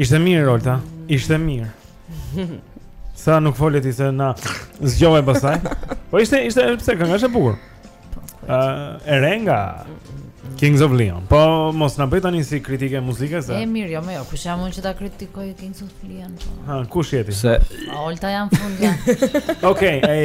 Ishte mirë Olta, ishte mirë. Sa nuk fole ti se na zgjove pastaj. Po ishte ishte pse kënga është e bukur. Ë uh, e re nga Kings of Leon. Po mos na bëj tani si kritike muzike se. E mirë, jo më jo, kush jam unë që ta kritikoj Kings of Leon. Po. Ha, kush je ti? Se Olta jam fundja. Okej, ai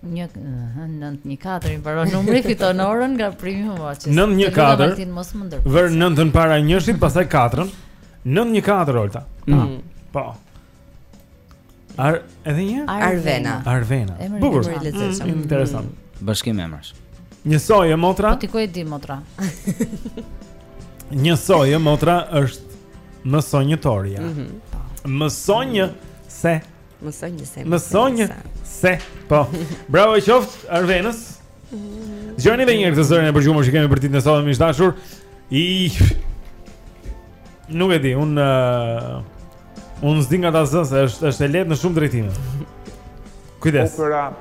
Një, nëntë një katër i mbaron numri fiton orën nga primi më vaqës Nëntë një katër Vër nëntën para njëshit pasaj katërën Nëntë një katër Olta mm. Ah, po Ar, edhe një? Arvena Arvena Bukur mm, mm, Interesant mm. Bashkim emrash Njësoj e motra Po ti ku e di motra Njësoj e motra është Mësonjëtorja mm -hmm. Mësonjëse Mësonjëse. Mësonjëse. Po. Bravo i qoftë Arvenës. Dëgjoni dhe një herë këtë zërin e përgjumë që kemi për ditën e sotme miq të dashur. I Nuk e di, un uh, un s'di nga ta zë se është është e lehtë në shumë drejtime. Kujdes. Opera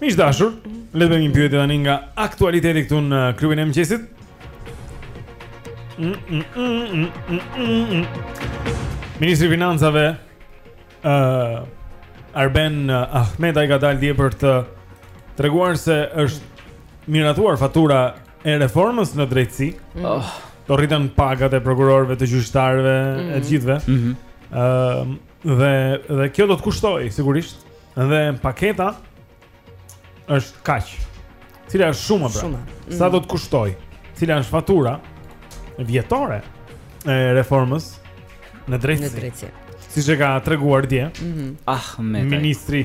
Miq të dashur, le të bëjmë një pyetje tani nga aktualiteti këtu në klubin e mëngjesit. Mm, mm, mm, mm, mm, mm. Ministri i Financave ë uh, Arben uh, Ahmetaj ka dalë dje për të treguar se është miratuar fatura e reformës në drejtësi. Mm. Oh. Do rriten pagat e prokurorëve të gjyqtarëve mm. e të gjithëve. Mhm. Mm ë uh, Dhe dhe kjo do të kushtojë sigurisht. Dhe paketa është kaq. Cila është shuma pra. Shuma. Mm. Sa do të kushtojë? Cila është fatura vjetore e reformës në drejtësi? Në drejtësi. Siç e ka treguar dje. Mhm. Mm ah, me. Ministri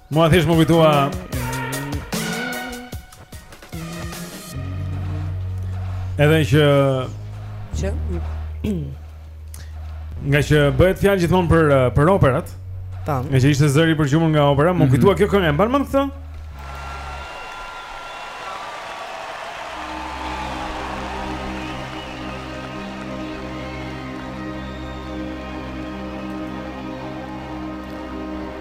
Mua thjesht m'u kujtua Edhe që që nga që bëhet fjalë gjithmonë për uh, për operat. Tam. Nga që ishte zëri i përgjumur nga opera, m'u mhm. kujtua kjo kënga, e mban mend këtë?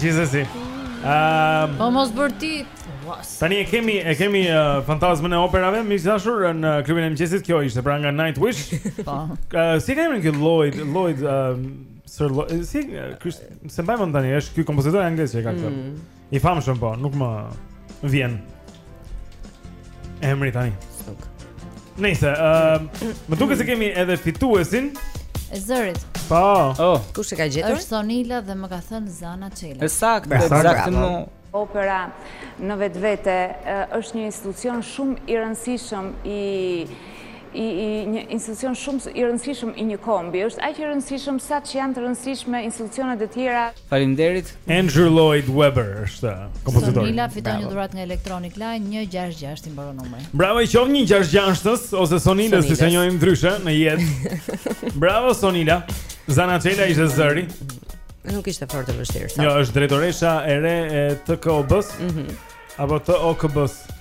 Gjithsesi. Ëm Po mos bërtit. Tani e kemi e kemi uh, fantazmën e operave, miq dashur, në klubin e mëngjesit. Kjo ishte pra nga Nightwish. Po. Uh, si e ka emrin ky Lloyd, Lloyd uh, Sir Lloyd, si ky s'e mbaj mend tani, është ky kompozitor anglez që e ka këtë. Mm. I famshëm po, nuk më vjen. Emri tani. Suk. Nëse, ëm, uh, më duket se kemi edhe fituesin e zërit. Po. Oh. Kush e ka gjetur? Është Sonila dhe më ka thënë Zana Çela. E saktë, ekzaktësisht. Opera në vetvete është një institucion shumë i rëndësishëm i i i një institucion shumë i rëndësishëm i një kombi. Është aq i rëndësishëm sa që janë të rëndësishme institucionet e tjera. Faleminderit. Andrew Lloyd Webber është kompozitori. Sonila fiton një dhuratë nga Electronic Line 166 i mbaron numri. Bravo i qoftë 166-s ose Sonila si e njohim ndryshe në jetë. Bravo Sonila. Zana Çela ishte zëri. Nuk ishte fort e vështirë. Jo, është drejtoresha e re e TKOB-s. Mhm. Mm Apo TOKB-s.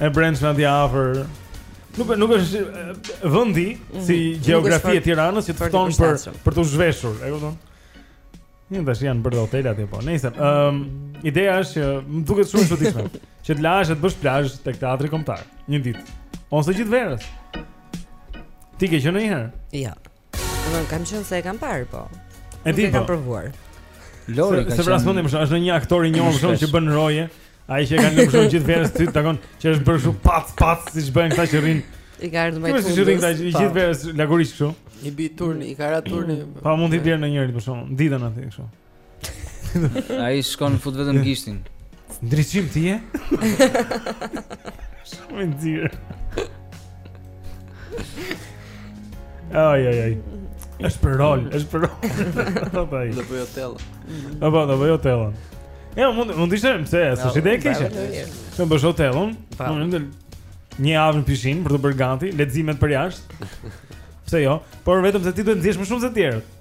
e brendshme aty afër. Nuk nuk është vendi mm, si gjeografi e Tiranës që të fton për për t'u zhveshur, e kupton? Një tash janë bërë dhe hotel atje po. Nëse ëm ehm, um, ideja është që më duket shumë çuditshme që të lahesh të bësh plazh tek teatri kombëtar një ditë ose gjithë verës. Ti ke qenë ndonjëherë? Jo. Ja. Domethënë kam qenë se e kam parë po. E di po. Nuk e kam provuar. Lori ka qenë. Se vrasmonim është është ndonjë aktor i njohur shumë që bën roje. Ai që e kanë lënë shumë gjithë verës ty takon që është bërë shumë pat pat siç bëjnë këta që rrin. I ka ardhur më shumë. Siç rrin këta që gjithë verës lagurish kështu. I bi turni, i ka ra turni. Po mund t'i bjerë ndonjërit për shembull, ditën aty kështu. Ai shkon fut vetëm gishtin. Ndriçim ti je? Shumë i nxirë. Ai ai ai. Është për rol, është për rol. Ai. Do bëj Otellon. Po po, do bëj Otellon. Ja, mund mund të ishte pse, s'është si ide e keqe. Të bësh Otellon, unë ndel një javë në pishinë për të bërë ganti, leximet për jashtë. Pse jo? Por vetëm se ti duhet të nxihesh më shumë se të tjerët.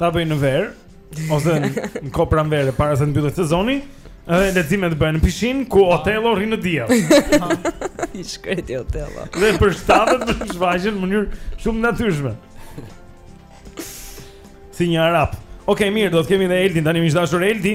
ta bëjnë në verë ose në kohë pranverë para se të mbyllet sezoni. Edhe leximet bëhen në pishinë ku Otello rri në diell. I shkreti Otello. Dhe për shtator të shfaqen në mënyrë shumë natyrshme. Si një arap. Okej, okay, mirë, do të kemi edhe Eldin tani miq të dashur Eldi.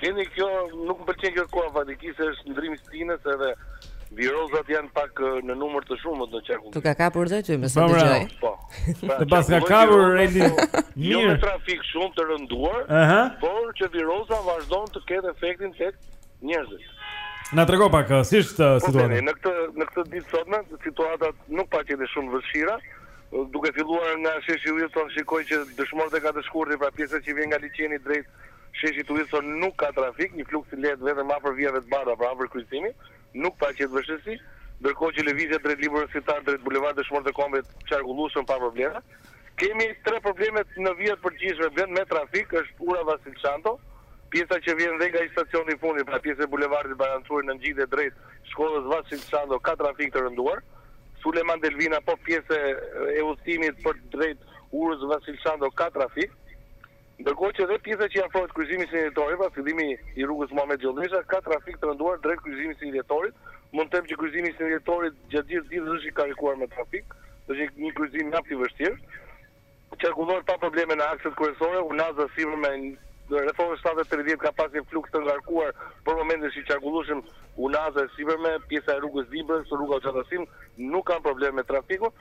Blendi kjo nuk më pëlqen kjo koha faktikisht se është ndërrimi i stinës edhe virozat janë pak në numër të shumët në qarkullim. Të ka kapur dhe ty me sa dëgjoj. Po. Pra, të paska kapur Eldi. Jo me trafik shumë të rënduar, uh -huh. por që viroza vazhdon të ketë efektin tek njerëzit. Na trego pak si është situata. Në këtë në këtë ditë të sotme situatat nuk paraqiten shumë të vështira, Duke filluar nga sheshi Wilson shikoj që Dëshmorët e Katër Shkurtit, pra pjesa që vjen nga liqeni drejt sheshit Wilson nuk ka trafik, një fluks i lehtë vetëm afër vijave të bardha, pra afër kryqëzimit, nuk paraqet vështirësi, ndërkohë që lëvizja drejt Librit Universitar drejt Bulevardit Dëshmorët e Kombit qarkullueshëm pa probleme. Kemi tre probleme në vija të përgjithshme Blendi me trafik, është ura Vasil Shanto, pjesa që vjen dhe nga stacioni i fundit, pra pjesë e Bulevardit Bajram Curri në ngjitje drejt shkollës Vasil Shanto ka trafik të rënduar, Sulejman Delvina po pjesa e udhëtimit për drejt urës Vasil Shanto ka trafik, ndërkohë që dhe pjesa që i afrohet kryqëzimit të 21 Dhjetorit, pra fillimi i rrugës Muhamet Gjollesha ka trafik të rënduar drejt kryqëzimit të 21 Dhjetorit, mund të them që kryqëzimi i 21 Dhjetorit gjatë gjithë ditës është i karikuar me trafik, është një kryqëzim mjaft i vështirë. Qarkullojnë pa probleme në akset kryesore, Unaza e Sipërme rreth orës shtatë e tridhjetë ka pas një fluks të ngarkuar por për momentin është i qarkullueshëm Unaza e Sipërme, pjesa e rrugës së Dibrës, rruga Hoxha Tahsim nuk kanë probleme me trafikun.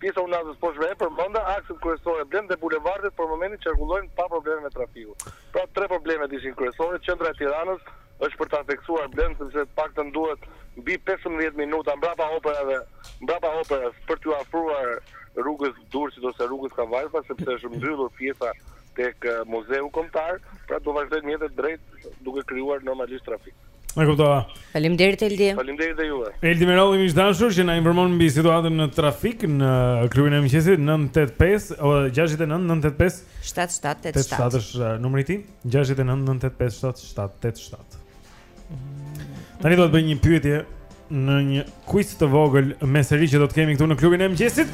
Pjesa e Unazës së Poshtme e përmenda, akset kryesore Blend dhe bulevardet për momentin qarkullojnë pa probleme me trafikun. Pra tre problemet ishin kryesore, qendra e Tiranës Është për ta theksuar Blend sepse të paktën duhet mbi pesëmbëdhjetë minuta mbrapa operave, mbrapa operës për t'iu afruar rrugës së Durrësit ose rrugës së Kavajës sepse është mbyllur pjesa tek Muzeu Kombëtar, pra do vazhdojnë mjetet drejt duke krijuar normalisht trafik. E kuptova. Faleminderit Eldi. Faleminderit dhe juve. Eldi Merolli miq të dashur që na informon mbi situatën në trafik në klubin e mëngjesit 985 ose 69 985 7787 është numri i tij. 6998577. Tani do të bëj një pyetje në një quiz të vogël me seri që do të kemi këtu në klubin e mëngjesit.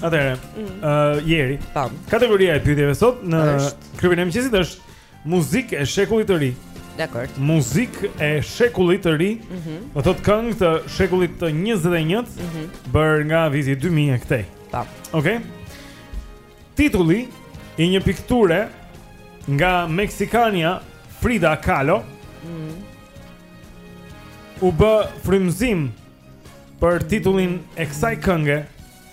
Atëherë, mm. ë mm. uh, ieri. Tam. Kategoria e pyetjeve sot në klubin e mëngjesit është Muzikë e shekullit të ri. Dakor. Muzikë e shekullit të ri. Ëh. Mm do të thotë këngë të shekullit të 21-të, mm -hmm. bërë nga viti 2000 e këtej. Po. Okej. Okay? Titulli i një pikture nga meksikania Frida Kahlo. Ëh. Mm -hmm. U bë frymëzim për titullin e kësaj kënge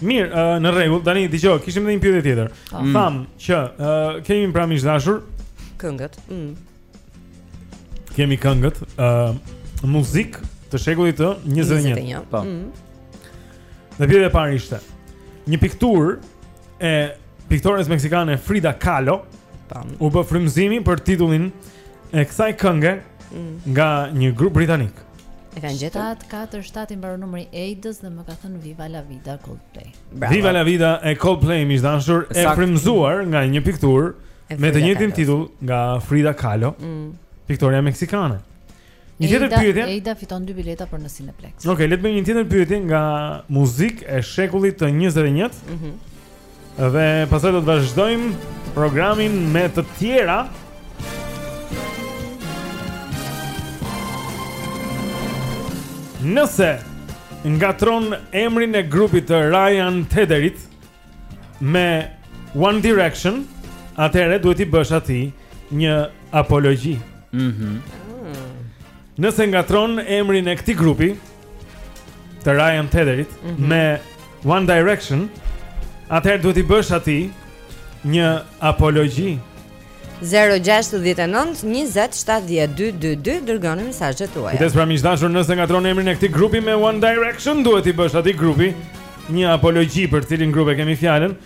Mirë, uh, në rregull, tani dëgjo, kishim edhe një pyetje tjetër. Oh. Mm. Thamë që uh, kemi pra miq të dashur këngët. Mm. Kemi këngët, ë uh, muzikë të shekullit të 21. Po. Mm. Dhe pyetja e parë ishte një pikturë e piktores meksikane Frida Kahlo. Tam. U bë frymëzimi për titullin e kësaj kënge mm. nga një grup britanik. E kanë gjetur 747 i mbaron numri Eidës dhe më ka thënë Viva la vida Coldplay. Bravo. Viva la vida e Coldplay miq të dashur, e frymëzuar nga një pikturë me të njëjtin titull nga Frida Kahlo. Mm. Piktorja meksikane. Një tjetër pyetje. Eida fiton dy bileta për në Cineplex. Okej, okay, le të bëjmë një tjetër pyetje nga muzikë e shekullit të 21-të. Mhm. Mm Dhe pastaj do të vazhdojmë programin me të tjera. Nëse ngatërron emrin e grupit të Ryan Tedderit me One Direction atëhere duhet t'i bësh atij një apologji mm -hmm. Nëse ngatërron emrin e këtij grupi të Ryan Tedderit mm -hmm. me One Direction, atëherë duhet t'i bësh atij një apologji. 0-6-19-27-12-22 Dërgoni mesazhet tuaja Kujdes pra miq të dashur nëse ngatërron emrin e këtij grupi me One Direction Duhet t'i bësh atij grupi Një apologji për cilin grup e kemi fjalën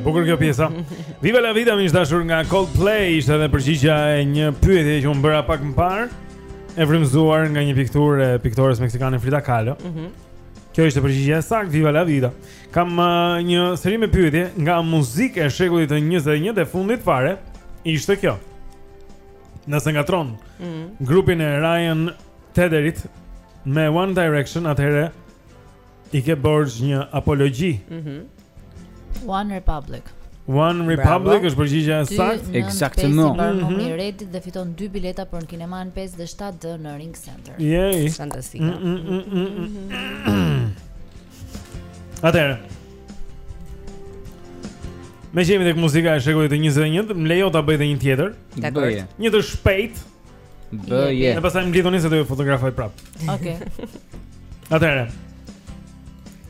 Bukur kjo pjesa. Viva la vida, miq të dashur nga Coldplay, ishte edhe përgjigja e një pyetjeje që unë bëra pak më parë, e frymzuar nga një pikturë e piktores meksikane Frida Kahlo. Mhm. Mm kjo ishte përgjigja e saktë, Viva la vida. Kam uh, një seri me pyetje nga muzika e shekullit të 21 të fundit fare, ishte kjo. Nëse ngatërron mm -hmm. Grupin e Ryan Tederit Me One Direction atëhere I ke borxh një apologji mm -hmm. One Republic One Republic është përgjigja e saktë. Eksaktësisht. Për numrin e mhm. Redit dhe fiton dy bileta për në kineman 5 dhe 7D në Ring Center. Yay. Fantastika. Mm, mm, mm, Atëherë. Meqë jemi tek muzika e shekullit të 21, më lejo ta bëj edhe një tjetër. Dakor. Një të shpejt. Bëje. Ne pastaj mblidhuni se do ju fotografoj prap. Okej. Okay. Atëherë.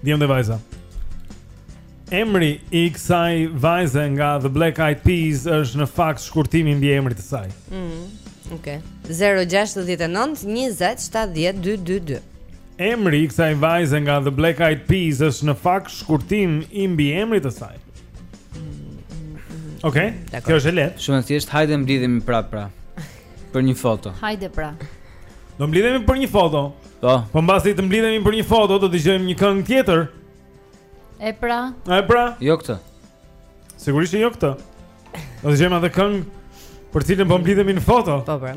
Djem dhe vajza. Emri i kësaj vajze nga The Black Eyed Peas është në fakt shkurtim i mbiemrit të saj. Mhm. Mm Okej. Okay. 069 20 70 222. Emri i kësaj vajze nga The Black Eyed Peas është në fakt shkurtim i mbiemrit të saj. Okej. Okay. Mm, Kjo është e lehtë. Shumë e thjeshtë. Hajde mblidhemi prap pra. Për një foto. Hajde pra. Do mblidhemi për një foto. Po. Po mbasi të mblidhemi për një foto, do të dëgjojmë një këngë tjetër. E pra. E pra. Jo këtë. Sigurisht jo këtë. Do të dëgjojmë atë këngë për cilën po mblidhemi në foto. Po po.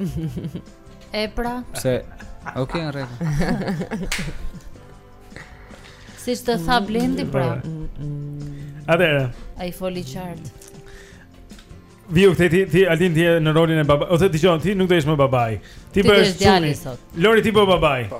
E pra. Pse? Ok, në rregull. Si të tha Blendi pra. Atëre. Ai foli qartë. Viu ti ti Aldin ti në rolin e babait ose dëgjon ti nuk do të jesh më babai. Ti bësh çuni. Lori ti po babai. Po.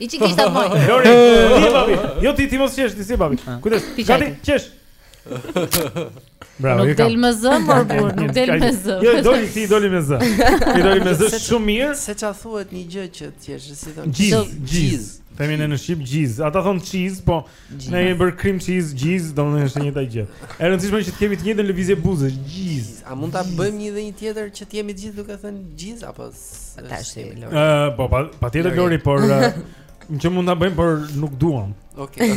Një çik ishte atë moj. Lori, ti je babi. Jo ti ti mos qesh, ti si babi. Ah. Kujdes. Gati, qesh. Bravo, nuk del me zë, mor burr, nuk del me zë. Jo, doli ti, doli me zë. Ti doli me zë shumë mirë. Se ça thuhet një gjë që ti je, si thon. Gjiz, gjiz. Themi në shqip gjiz. Ata thon cheese, po Gjiz. Ne e kemi bërë cream cheese, gjiz, domethënë është e njëjta gjë. E rëndësishme është që të kemi të njëjtën lëvizje buzësh, gjiz. A mund ta bëjmë një dhe një tjetër që të jemi të gjithë duke thënë gjiz apo tash jemi Lori? Ëh, po pa patjetër Lori, por që mund ta bëjmë por nuk duam. Okej.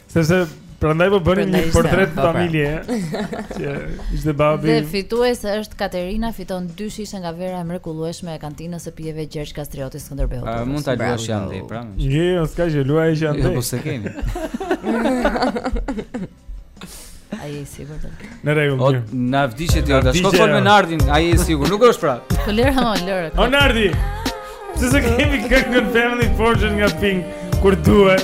Sepse prandaj po bënim një portret po, po. familje. Që ishte babi. Dhe fituesja është Katerina, fiton dy shishe nga vera e mrekullueshme e kantinës së pijeve Gjergj Kastrioti Skënderbeu. A mund ta luash janë dhe pra? Jo, jo, s'ka gjë, luaj që janë. Jo, po s'e kemi. Ai e sigurt. Në rregull. O na vdiqet ti, tash po fol me Nardin, ai e sigurt. Nuk është pra. Po lëre more lëre. O Nardi. Pse s'e kemi këngën Family Portrait nga Pink kur duhet?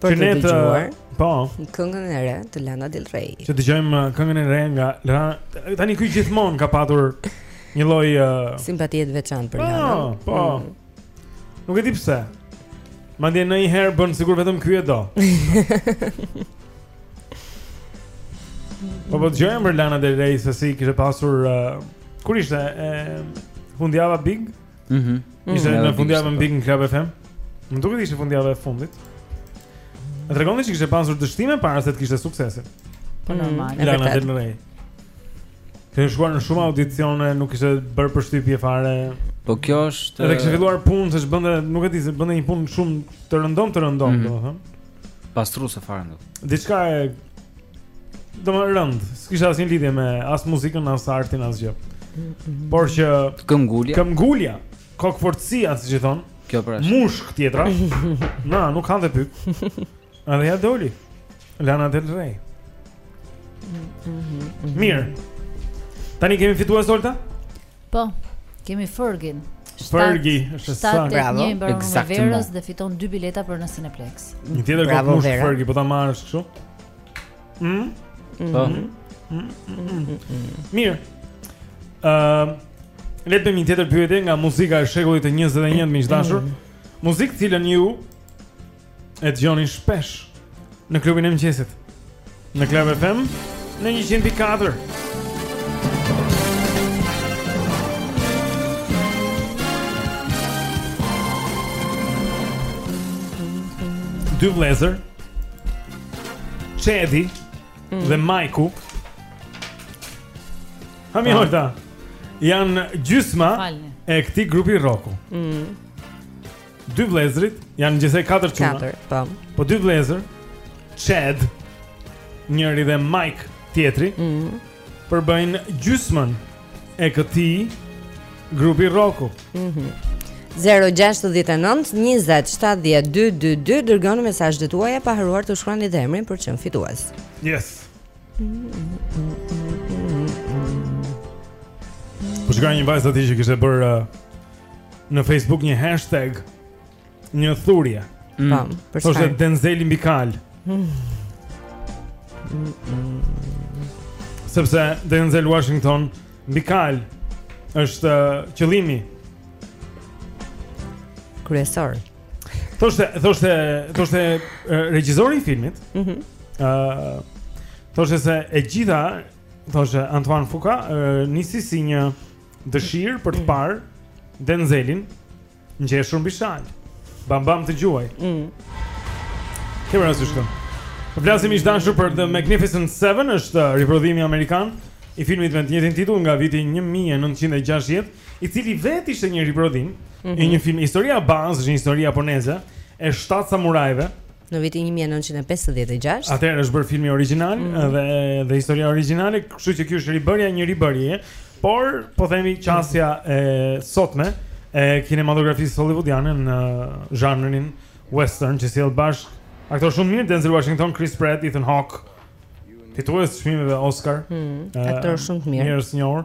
Për të dëgjuar Po Këngën e re të Lana Del Rey Që të dëgjojmë uh, këngën e re nga Lana Tani ky gjithmonë ka patur Një lloj uh... Simpatie të veçantë për po, Lana Po Po mm. Nuk e di pse Madje ndonjëherë bën sikur vetëm ky e do Po po dëgjoja për Lana Del Rey Se si kështë pasur uh, Kur ishte e, Fundjava Big Mhm. Mm ishte në fundjavën Big në Club FM. Më duket ishte fundjava e fundit. E tregonte që kishte pasur dështime para se të kishte suksesin. Po normal, mm. e vërtetë. Lana Del Rey. Kishte shkuar në shumë audicione, nuk kishte bërë përshtypje fare. Po kjo është Edhe kishte filluar punë, se ç'bënte, nuk e di, se bënte një punë shumë të rëndom të rëndom, mm -hmm. domethënë. Pastruse fare ndoshta. Diçka e domun rënd. S'kishte asnjë lidhje me as muzikën, as artin, asgjë. Por që këmbgulja. Këmbgulja. Kokëfortësia, siç i thonë. Kjo pra. Mushk tjetra. Na, nuk kanë të pyk. Edhe ia doli. Lana del Rey. Mirë. Tani kemi fitues Olta? Po. Kemi Fergin. Fergi është sa bravo. Eksaktisht. Dhe fiton dy bileta për në Cineplex. Një tjetër konkurs për Fergi, po ta marrësh kështu? Hm? Po. Mhm. Mhm, mhm, Mirë. Ëm Le të bëjmë një tjetër pyetje nga muzika e shekullit të 21 miq të dashur. Muzikë të cilën ju e dëgjoni shpesh në klubin e mëngjesit. Në Club FM në 104. Dy vëllezër Çedi mm. Dhe Majku Hami ah. Horta Janë gjysma Falne. E këtij grupi rroku mm. Dy vëllezërit janë gjithsej katër çuna. Katër, po. Po dy vëllezër, Chad, njëri dhe Mike tjetri, mm -hmm. përbëjnë gjysmën e këtij grupi rocku. Mhm. Mm 0-6-19-27-12-22 Dërgoni mesazhet tuaja Pa harruar të shkruani dhe emrin për të qenë fitues Yes Po shkruan një vajzë aty që kishte bërë uh, në Facebook një hashtag një thurje. Mm. Po, për sa. Është Denzeli mbi kal. Mm. Sepse Denzel Washington mbi kal është uh, qëllimi kryesor. Thoshte, thoshte, thoshte regjizori i filmit. Mhm. Mm ë uh, thoshte se e gjitha, thoshte Antoine Fuqua, uh, nisi si një dëshirë për të parë Denzelin ngjeshur mbi shalë. Bam bam të gjuajë. Mhm. Ke vënë asysh këtu. Po flasim miq të dashur për The Magnificent Seven, është uh, riprodhimi amerikan i filmit me të njëjtin titull nga viti 1960. i cili vetë ishte një riprodhim mm -hmm. i një filmi historia bazë, është një histori japoneze e shtatë samurajve në vitin 1956. Atëherë është bërë filmi origjinal mm -hmm. dhe dhe historia origjinale, kështu që kjo është ribërja e një ribërjeje, por po themi qasja e sotme e kinematografisë hollywoodiane në zhanrin western që sjell bashkë aktorë shumë të mirë Denzel Washington, Chris Pratt, Ethan Hawke. Fitues të çmimeve Oscar. Mm -hmm. Aktorë shumë të mirë. Njerëz të njohur.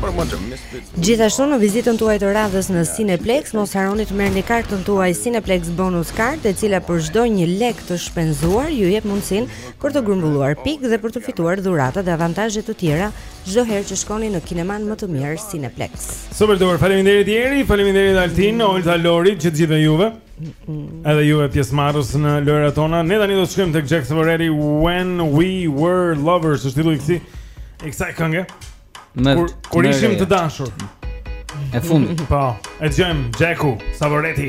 Gjithashtu në vizitën tuaj të radhës në Cineplex mos harroni të merrni kartën tuaj Cineplex Bonus Card, e cila për çdo 1 lek të shpenzuar ju jep mundësinë për të grumbulluar pikë dhe për të fituar dhurata dhe avantazhe të tjera çdo herë që shkoni në kineman më të mirë Cineplex. Super duper, faleminderit Jeri, faleminderit Altin, Olta Lori, dhe të gjithëve juve. Edhe juve pjesëmarrës në lojërat tona Ne tani do të shkojmë tek Jack Savoretti When we were lovers është titull i kësi I kësaj kënge Kur, kur ishim të dashur E fundi Po, e dëgjojmë Jacku Savoretti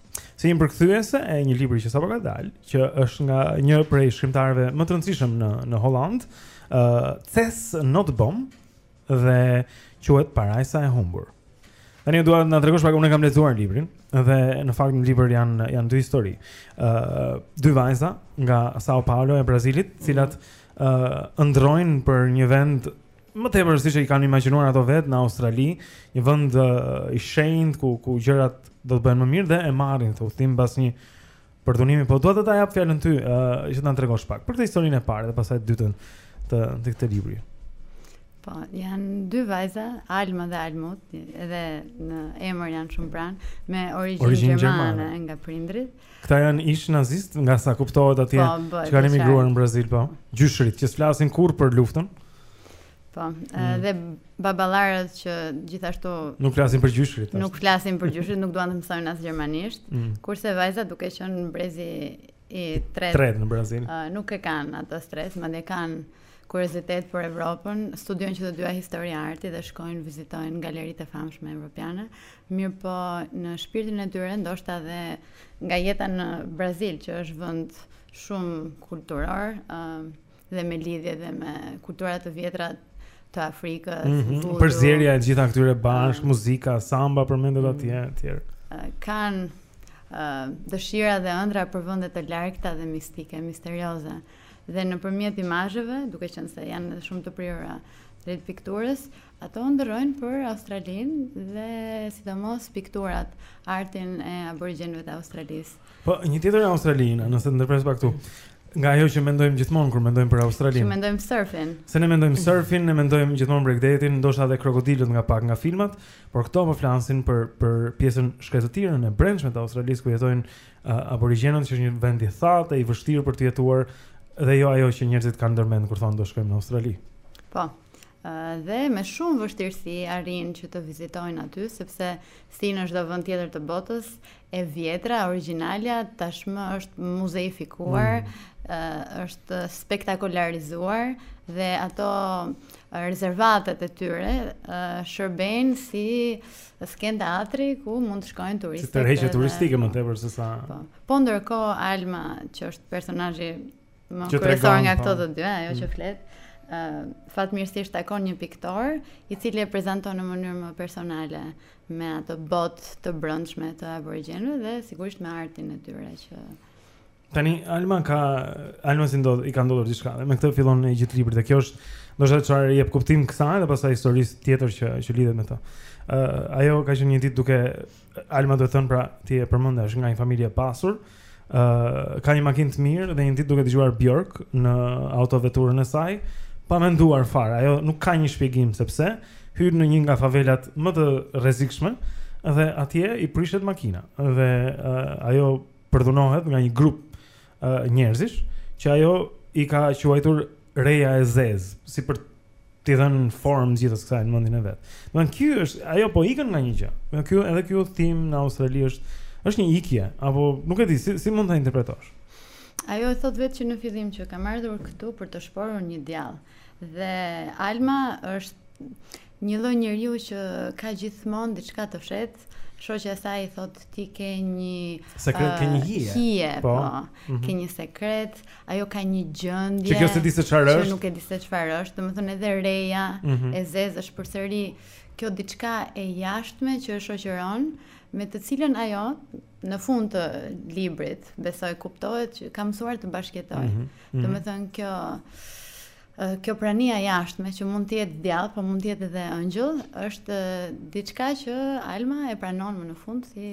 Si një përkthyese e një libri që sapo ka dalë, që është nga një prej shkrimtarëve më të rëndësishëm në në Holandë, ë uh, Cees Nooteboom dhe quhet Parajsa e humbur. Tani dua të na tregosh pak unë e kam lexuar librin dhe në fakt në libër janë janë dy histori. ë uh, dy vajza nga Sao Paulo e Brazilit, të cilat ë uh, ëndërrojnë për një vend Më tepër siç e kanë imagjinuar ato vetë në Australi, një vend i shenjtë ku ku gjërat do të bëhen më mirë dhe e marrin këtë udhtim mbas një përdhunimi, po dua të ta jap fjalën ty, uh, që ta tregosh pak për këtë historinë e parë dhe pastaj të dytën të të këtij libri. Po, janë dy vajza, Alma dhe Almut, edhe në emër janë shumë pranë, me origjinë gjermane nga prindërit. Këta janë ish nazistë nga sa kuptohet atje po, që kanë emigruar në Brazil, po. Gjyshërit që s'flasin kurrë për luftën. Po, mm. dhe baballarët që gjithashtu nuk flasin për gjyshërit. Nuk flasin për gjyshërit, nuk duan të mësojnë as gjermanisht. Mm. Kurse vajzat duke qenë brezi i tretë. Tretë në Brazil. Uh, nuk e kanë atë stres, madje kanë Kuriozitet për Evropën, studion që të dyja histori arti dhe shkojnë vizitojnë galeritë e famshme evropiane, mirëpo në shpirtin e tyre ndoshta dhe nga jeta në Brazil që është vend shumëkulturor uh, dhe me lidhje dhe me kultura të vjetra të Afrikës, mm -hmm. përzierja e të gjitha këtyre bashkë, mm. muzika, samba përmendet atje mm. etj. Uh, kanë uh, dëshira dhe ëndrra për vende të largëta dhe mistike, misterioze. Dhe nëpërmjet imazheve, duke qenë se janë edhe shumë të prirura drejt pikturës, ato ëndërrojnë për Australinë dhe sidomos pikturat, artin e aborigjenëve të Australisë. Po, një tjetër Australi, nëse të ndërpres pak këtu. Nga ajo që mendojmë gjithmonë kur mendojmë për Australinë. Që mendojmë surfin. Se ne mendojmë surfin, ne mendojmë gjithmonë bregdetin, ndoshta edhe krokodilët nga pak nga filmat, por këto po flasin për për pjesën shkretëtirën e brendshme të Australisë ku jetojnë aborigjenët që është një vend i thatë, i vështirë për të jetuar dhe jo ajo që njerëzit kanë ndër mend kur thonë do shkojmë në Australi. Po. Dhe me shumë vështirësi arrijnë që të vizitojnë aty sepse si në çdo vend tjetër të botës e vjetra, origjinalja tashmë është muzeifikuar, mm. është spektakularizuar dhe ato rezervatet e tyre shërbejnë si Skenë teatri ku mund të shkojnë turistët. Si tërheqje turistike më tepër sesa. Po, po ndërkohë Alma, që është personazhi më kryesor nga këto po. të dy, ajo që mm. flet, ë uh, fatmirësisht takon një piktor, i cili e prezanton në mënyrë më personale me atë botë të brendshme të aborigjenëve dhe sigurisht me artin e tyre që Tani Alma ka Alma si ndodh i ka ndodhur diçka. Me këtë fillon i gjithë libri dhe kjo është ndoshta çfarë jep kuptim kësaj dhe pastaj historisë tjetër që që lidhet me të. Ë uh, ajo ka qenë një ditë duke Alma do të thotë pra ti e përmende, është nga një familje e pasur. Ë uh, ka një makinë të mirë dhe një ditë duke dëgjuar Bjork në autoveturën e saj, pa menduar fare. Ajo nuk ka një shpjegim se pse hyn në një nga favelat më të rrezikshme dhe atje i prishet makina dhe uh, ajo përdhunohet nga një grup uh, njerëzish që ajo i ka quajtur reja e zezë, si për t'i dhënë formë gjithë kësaj në mendjen e vet. Do të thotë ky është ajo po ikën nga një gjë. Do ky edhe ky udhëtim në Australi është është një ikje apo nuk e di si si mund ta interpretosh. Ajo e thotë vetë që në fillim që kam ardhur këtu për të shporrur një djall. Dhe Alma është Një lloj njeriu që ka gjithmonë diçka të fshehtë, shoqja e saj i thotë ti ke një sekret, uh, ke një ah, hije, hije po, po. Mm -hmm. ke një sekret, ajo ka një gjendje që kjo se di se çfarë është, që nuk e di se çfarë është, domethënë edhe reja mm -hmm. e zezë është përsëri kjo diçka e jashtme që e shoqëron me të cilën ajo në fund të librit besoj kuptohet që ka mësuar të bashkëjetojë. Mm -hmm. Domethënë kjo Kjo prania e jashtme që mund të jetë djall, por mund të jetë edhe ëngjëll, është diçka që Alma e pranon më në fund si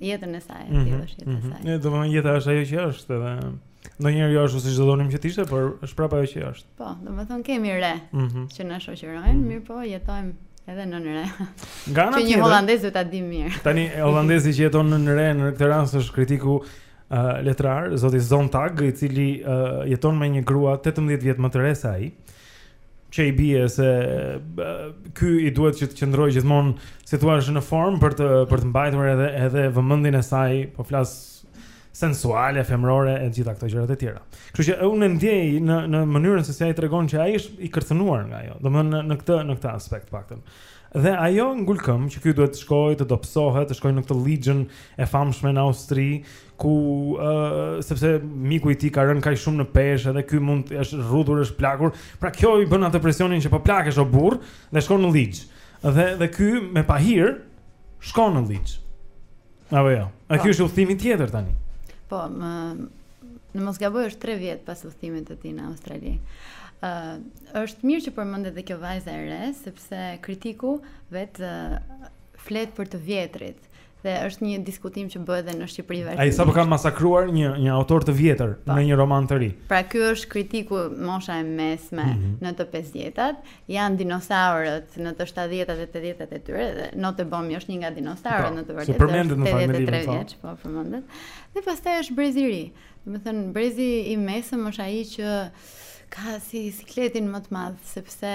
jetën e saj, mm -hmm. ajo është jeta e mhm. saj. Domethënë jeta është ajo që është edhe ndonjëherë jo ashtu siç do donim që të ishte, por është prapë ajo që është. Po, domethënë kemi re mm -hmm. që na shoqërojnë, mm -hmm. mirë po jetojmë edhe nën re. Nga ana tjetër. Që një holandez do ta dijë mirë. Tani, holandezi që jeton nën re, në këtë rast është kritiku uh, letrar, zoti Zontag, i cili uh, jeton me një grua 18 vjet më të re se ai, që i bie se uh, ky i duhet që të qëndrojë gjithmonë, si të thuash, në formë për të për të mbajtur edhe edhe vëmendjen e saj, po flas sensuale, femërore e të gjitha këto gjërat e tjera. Kështu që unë e ndjej në në mënyrën se si ai tregon që ai është i kërcënuar nga ajo. Domethënë në, në këtë në këtë aspekt të paktën. Dhe ajo ngul këmbë që ky duhet të shkojë të dobësohet, të shkojë në këtë llixhën e famshme në Austri, ku ë uh, sepse miku i tij ka rënë kaq shumë në peshë edhe ky mund të është rrudhur, është plakur. Pra kjo i bën atë presionin që po plakesh o burrë dhe shko në llixhë. Dhe dhe ky me pahir shkon në llixhë. Apo jo. A ky po. është udhëtimi tjetër tani? Po, më në mos gaboj është 3 vjet pas udhëtimit të tij në Australi. Ë uh, është mirë që përmendet edhe kjo vajza e re, sepse se kritiku vetë flet për të vjetrit dhe është një diskutim që bëhet edhe në Shqipëri vetë. Ai sapo ka masakruar një një autor të vjetër pa. Po. në një roman të ri. Pra ky është kritiku mosha e mesme mm -hmm. në të 50-tat, janë dinosaurët në të 70-tat dhe 80-tat e tyre dhe Notebomi është një nga dinosaurët po, në të vërtetë. Përmendet në fakt në libër. Po. Vjeç, po përmendet. Dhe pastaj është brezi i ri. Domethënë brezi i mesëm është ai që Ka si sikletin më të madh, sepse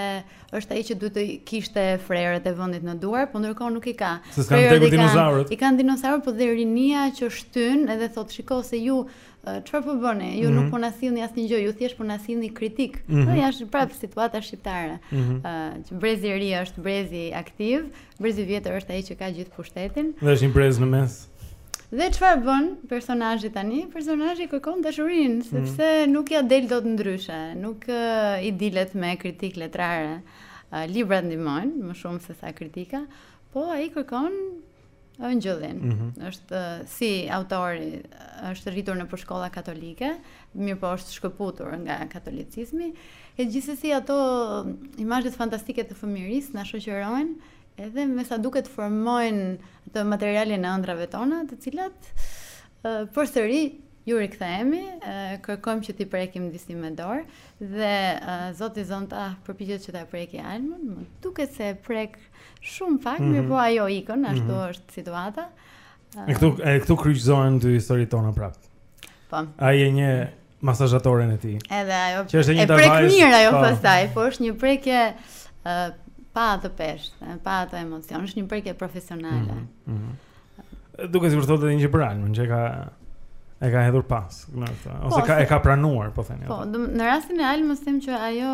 është ai që duhet të kishte frerët e vendit në duar, po ndërkohë nuk i ka. Se i kanë te këta dinozaurët. I kanë dinozaurët, po dhe rinia që shtyn edhe thotë, shiko se ju çfarë po bëni? Ju mm -hmm. nuk mhm. po na sillni asnjë gjë, ju thjesht po na sillni kritikë. Mm -hmm. Po, është prapë situata shqiptare. Mm -hmm. uh, që brezi i ri është brezi aktiv, Brezi i vjetër është ai që ka gjithë pushtetin. Dhe është një brez në mes. Dhe çfarë bën personazhi tani? Personazhi kërkon dashurinë, mm. sepse mm. nuk ia del dot ndryshe, nuk uh, i dilet me kritikë letrare. Uh, librat ndihmojnë më shumë se sa kritika, po ai kërkon Ëngjëllin. Mm -hmm. Është si autori, është rritur nëpër shkolla katolike mirëpo është shkëputur nga katolicizmi. E gjithsesi ato imazhet fantastike të fëmijërisë na shoqërojnë edhe me sa duket formojnë ë materialin e ëndrrave tona, të cilat përsëri iu rikthehemi, kërkojmë që t'i prekim disi me dorë dhe zoti Zonta përpiqet që ta prekë Almën, më duket se e prek shumë pak, mm -hmm. mirëpo ajo ikën, ashtu mm -hmm. është situata. Ah. E këtu e këtu kryqëzohen dy historitë tona prap. Po. Ai e njeh masazhatoren e tij. Edhe ajo. Që është një davajë. E prek mirë ajo po. pastaj, po është një prekje ë uh, pa atë peshë, pa atë emocion, është një prekje profesionale. Mm -hmm. Mm -hmm. Duket sikur thotë edhe një gjë pra, meqë ka e ka hedhur pas, në këtë, po, ose po, ka se, e ka pranuar, domethënë. Po, dëm, në rastin e Almës them që ajo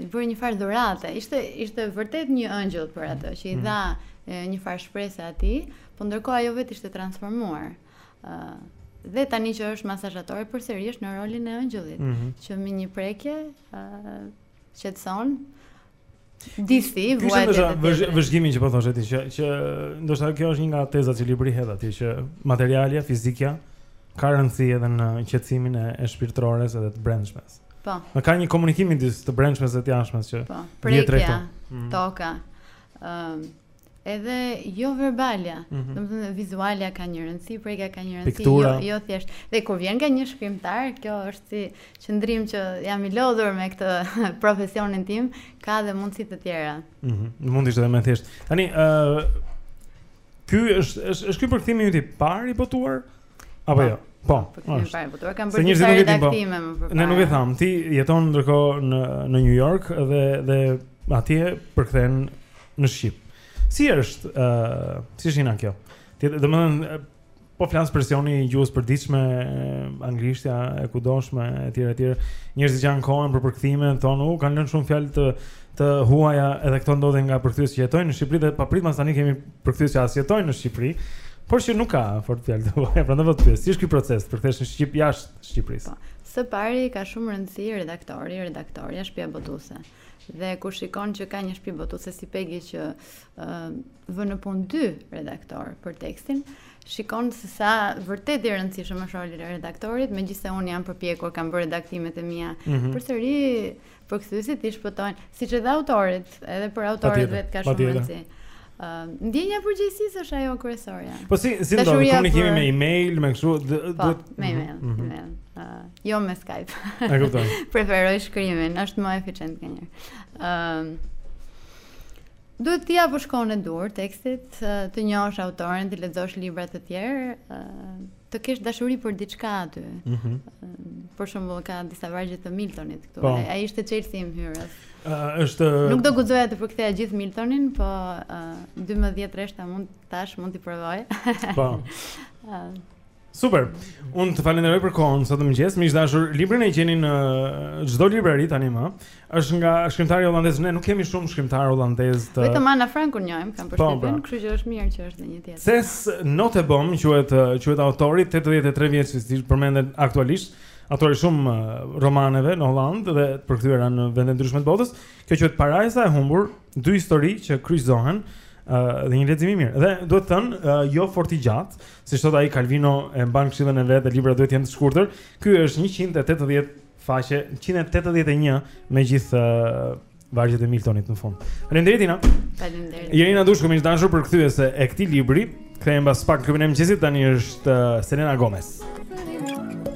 i bëri një farë dhurate. Ishte ishte vërtet një engjëll për atë që i mm. dha e, një farë shprese atij, po ndërkohë ajo vetë ishte transformuar. ë Dhe tani që është masazhatore përsëri është në rolin e engjëllit, mm -hmm. që me një prekje ë qetëson disi vuajtjet e tij. Vëzhgimin që po thoshe ti që që ndoshta kjo është një nga tezat që libri hedh aty që materialja, fizika ka rëndësi edhe në qetësimin e, e shpirtërores edhe të brendshmes. Po. Ë ka një komunikim midis të brendshmes dhe të jashtmes që po, prekja. Po. Mm. Toka. Ëm um, edhe joverbalja, mm -hmm. domethënë vizualja ka një rëndësi, prekja ka një rëndësi, jo, jo thjesht. Dhe kur vjen nga një shkrimtar, kjo është si qëndrim që jam i lodhur me këtë profesionin tim, ka edhe mundësi të tjera. Mhm. Mm mund të ishte edhe më thjesht. Tani ë uh, Ky është është është ky përkthimi yt i parë i botuar apo po, jo? Po. po përkthimi i parë i botuar kam bërë disa po. redaktime më parë. Ne nuk e thamë, ti jeton ndërkohë në në New York dhe dhe atje përkthen në shqip. Si është, ë, uh, si është ndjenja kjo? Domethënë Po flas presioni i gjuhës së përditshme, anglishtja e kudoshme etj etj. Njerëzit që ankohen për përkthime thonë, "U kanë lënë shumë fjalë të të huaja, edhe këto ndodhin nga përkthyes që jetojnë në Shqipëri dhe papritmas tani kemi përkthyes që as jetojnë në Shqipëri, por që nuk ka fort fjalë të huaja." Prandaj po të pyes, si është ky proces të përkthesh në shqip jashtë Shqipërisë? Po, së pari ka shumë rëndësi redaktori, redaktorja, shtëpia botuese. Dhe kur shikon që ka një shtëpi botuese si Pegi që vë në punë dy redaktorë për tekstin, shikon se sa vërtet i rëndësishëm është roli i redaktorit, megjithëse unë jam përpjekur, kam bërë redaktimet e mia. Mm -hmm. Përsëri përkthyesit i shpëtojnë, siç edhe autorit, edhe për autorët vetë ka shumë rëndësi. Uh, ndjenja e përgjegjësisë është ajo kryesorja. Po si si domethënë komunikoni me email, me kështu po, duhet po, me mhm, email, mm -hmm. email. Uh, jo me Skype. E kuptoj. Preferoj shkrimin, është më eficient kënjë. Ëm uh, Duhet t'i japësh kohën e duhur tekstit, të njohësh autorin, të lexosh libra të tjerë, të kesh dashuri për diçka aty. Mm -hmm. Për shembull ka disa vargje të Miltonit këtu. Po. Ai ishte çelësi im hyrës. Uh, është Nuk do guxoja të përktheja gjithë Miltonin, po uh, 12 rreshta mund tash mund t'i provoj. Po. uh, Super. Unë të falenderoj për kohën sot në mëngjes. Miq të dashur, librin e gjeni në çdo librari tani më. Është nga shkrimtari holandez. Ne nuk kemi shumë shkrimtarë holandezë të. Vetëm Ana Frankun njohim, kam po, përshtypjen, pra. kështu që është mirë që është në një tjetër. Cees Nooteboom quhet quhet autori 83 vjeç, si përmendet aktualisht. Autor i shumë romaneve në Holandë dhe përkthyera në vende të ndryshme të botës. Kjo quhet Parajsa e humbur, dy histori që kryqëzohen dhe një lexim i mirë. Dhe duhet thënë, uh, jo fort i gjatë, Siç thotë ai Calvino e mban këshillën e vet dhe librat duhet të jenë të shkurtër. Ky është 180 faqe, 181 me gjithë uh, vargjet e Miltonit në fund. Faleminderit Ina. Faleminderit. Irina Dushku miq të dashur përkthyese e këtij libri. Kthehem pas pak në klubin e mëngjesit tani është uh, Selena Gomez.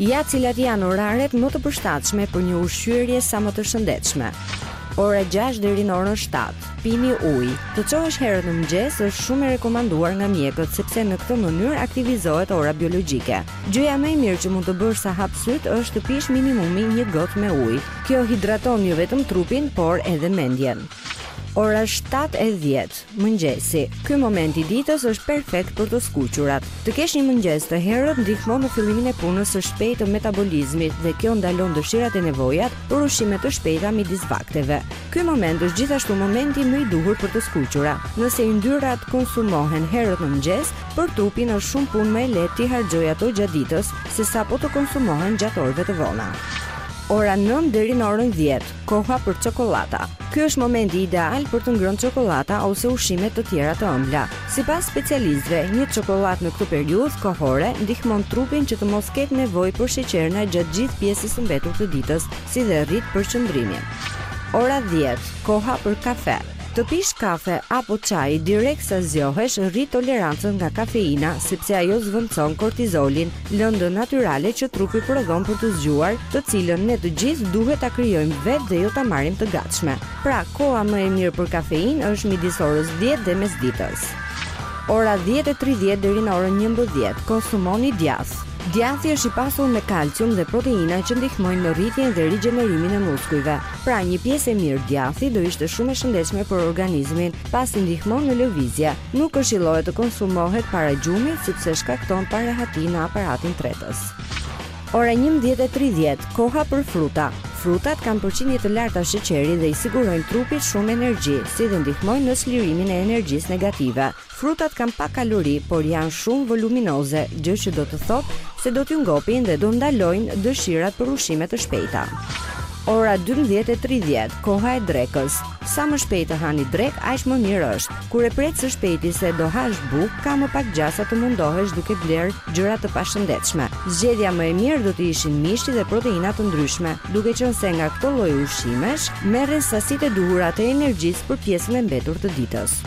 Ja cilat janë oraret më të përshtatshme për një ushqyerje sa më të shëndetshme. Ora gjashtë deri në orën shtatë, pini ujë. Të çohesh herët në mëngjes është shumë e rekomanduar nga mjekët sepse në këtë mënyrë aktivizohet ora biologjike. Gjëja më e mirë që mund të bësh sa hap sytë është të pish minimumi një gotë me ujë. Kjo hidraton jo vetëm trupin, por edhe mendjen. Ora shtatë e dhjetë, Mëngjesi. Ky moment i ditës është perfekt për të skuqurat. Të kesh një mëngjes të herët ndihmon në fillimin e punës së shpejtë të metabolizmit dhe kjo ndalon dëshirat e nevojat për ushqime të shpejta midis vakteve. Ky moment është gjithashtu momenti më i duhur për të skuqura. Nëse yndyrat konsumohen herët në mëngjes, për trupin është shumë punë më e lehtë t'i harxhojë ato gjatë ditës, sesa po të konsumohen gjatë orëve të vona. Ora nëntë deri në orën dhjetë. Koha për çokollata. Ky është momenti ideal për të ngrënë çokollata ose ushqime të tjera të ëmbla. Sipas specialistëve, një çokollatë në këtë periudhë kohore ndihmon trupin që të mos ketë nevojë për sheqerna gjatë gjithë pjesës së mbetur të ditës, si dhe rrit përqendrimin. Ora dhjetë, Koha për kafe. Të pish kafe apo çaj direkt sa zgjohesh rrit tolerancën nga kafeina sepse ajo zëvendëson kortizolin, lëndën natyrale që trupi prodhon për t'u zgjuar, të cilën ne të gjithë duhet ta krijojmë vetë dhe jo ta marrim të gatshme. Pra, koha më e mirë për kafeinë është midis orës dhjetë dhe mesditës. Ora dhjetë e tridhjetë deri në orën njëmbëdhjetë, konsumoni djathë. Djathi është i pasur me kalcium dhe proteina që ndihmojnë në rritjen dhe rigjenerimin e muskujve. Pra, një pjesë e mirë djathi do ishte shumë e shëndetshme për organizmin, pasi ndihmon në lëvizje. Nuk këshillohet të konsumohet para gjumit sepse shkakton parehati në aparatin tretës. Ora 11:30, koha për fruta. Frutat kanë përqindje të larta sheqeri dhe i sigurojnë trupit shumë energji, si dhe ndihmojnë në çlirimin e energjisë negative. Frutat kanë pak kalori, por janë shumë voluminoze, gjë që do të thotë se do t'ju ngopin dhe do ndalojnë dëshirat për ushqime të shpejta. Ora dymbëdhjetë e tridhjetë, koha e drekës. Sa më shpejt të hani drekë, aq më mirë është. Kur e pret së shpejti se do hash bukë, ka më pak gjasa të mundohesh duke blerë gjëra të pashëndetshme. Zgjedhja më e mirë do të ishin mishi dhe proteina të ndryshme, duke qenë se nga këto lloj ushqimesh merren sasitë e duhura të energjisë për pjesën e mbetur të ditës.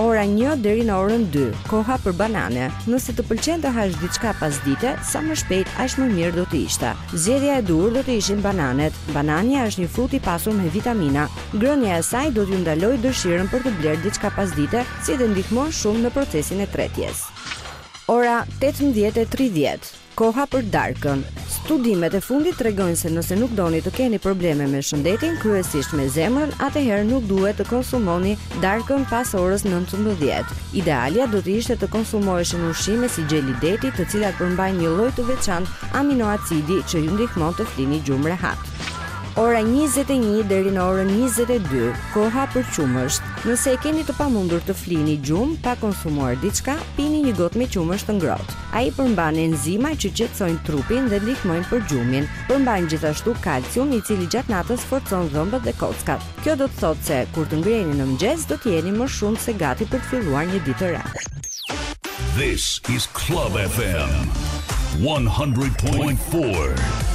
Ora një deri në orën dy, koha për banane. Nëse të pëlqen të hash diçka pasdite, sa më shpejt aq më mirë do të ishte. Zgjedhja e duhur do të ishin bananet. Banania është një frut i pasur me vitamina. Ngrënia e saj do t'ju ndalojë dëshirën për të blerë diçka pasdite, si dhe ndihmon shumë në procesin e tretjes. Ora tetëmbëdhjetë e tridhjetë, Koha për darkën. Studimet e fundit tregojnë se nëse nuk doni të keni probleme me shëndetin, kryesisht me zemrën, atëherë nuk duhet të konsumoni darkën pas orës 19. Idealja do të ishte të konsumoheshin ushqime si gjeli deti, të cilat përmbajnë një lloj të veçantë aminoacidi që ju ndihmon të flini gjumë rehat. Ora 21 deri në orën 22, koha për qumësht. Nëse e keni të pamundur të flini gjumë pa konsumuar diçka, pini një gotë me qumësht të ngrohtë. Ai përmban enzima që qetësojnë trupin dhe ndihmojnë për gjumin. Përmban gjithashtu kalcium, i cili gjatë natës forcon dhëmbët dhe kockat. Kjo do të thotë se kur të ngriheni në mëngjes do të jeni më shumë se gati për të filluar një ditë të re. This is Club FM 100.4.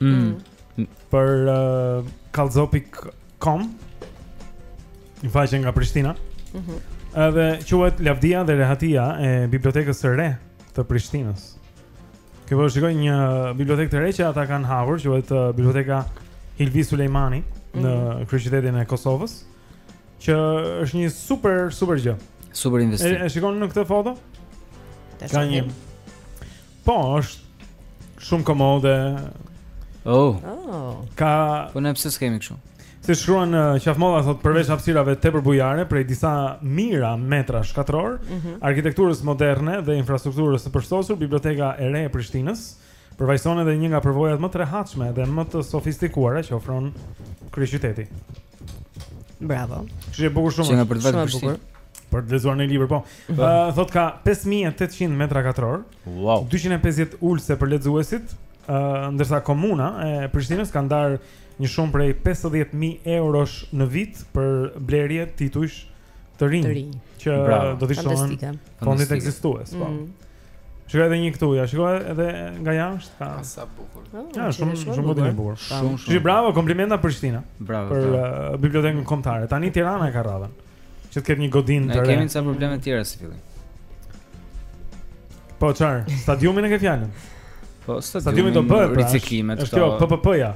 Mm. mm. Për uh, kalzopik.com një faqe nga Prishtina mm -hmm. Edhe quhet Lavdia dhe Rehatia e bibliotekës së re të Prishtinës Kjo po shikoj një bibliotekë të re që ata kanë hapur, quhet uh, Biblioteka Hilvi Sulejmani mm -hmm. në mhm. kryeqytetin e Kosovës, që është një super super gjë. Super investim. E, e shikon në këtë foto? Ka një Po, është shumë komode. Oh. Oh. Ka Po ne pse s'kemi kështu? Si shkruan uh, Qafmolla thotë përveç hapësirave tepër bujare prej disa mijëra metrash katrorë, mm -hmm. arkitekturës moderne dhe infrastrukturës së përsosur, biblioteka e re e Prishtinës përfaqëson edhe një nga përvojat më të rehatshme dhe më të sofistikuara që ofron kryeqyteti. Bravo. Kështu e bukur shumë. Shumë e bukur. Shumë e bukur. Për të lexuar në libër, po. Ë po. uh, thotë ka 5800 metra katror. Wow. 250 ulëse për lexuesit. Ë uh, ndërsa komuna e Prishtinës ka ndarë një shumë prej 50000 eurosh në vit për blerje titujsh të rinj, të rinj. që Bravo. do të shtohen fondit ekzistues, po. Mm. Shikoj edhe një këtu, ja shikoj edhe nga jashtë, ka. Ah, sa bukur. Ah, ja, shumë shumë shumë bukur. bukur. Shumë shumë. Ju bravo, komplimenta Prishtina. Bravo. Për uh, bibliotekën kombëtare. Tani Tirana e ka radhën. Që të ketë një godinë të re. Ne kemi ca probleme të tjera si fillim. Po çfarë, stadiumin e ke fjalën. Po stadiumin, stadiumi do bëhet pra, riciklimet këto. Është kjo PPP-ja.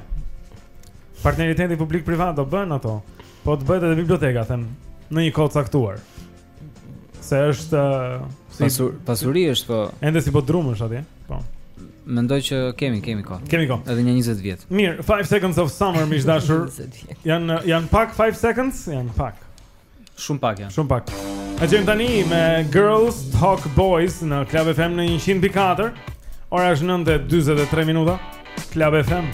Partneriteti publik privat do bën ato. Po të bëhet edhe biblioteka, them, në një kohë caktuar. Se është si pasur, pasuri është po. Ende si po drumësh atje. Po. Mendoj që kemi, kemi kohë. Kemi kohë. Edhe një 20 vjet. Mirë, 5 seconds of summer miq të dashur. Janë janë pak 5 seconds, janë pak. Shumë pak janë. Shumë pak. Argëtohemi tani me Girls Talk Boys në Club FM në 104. Ora është 9:43 minuta. Club FM.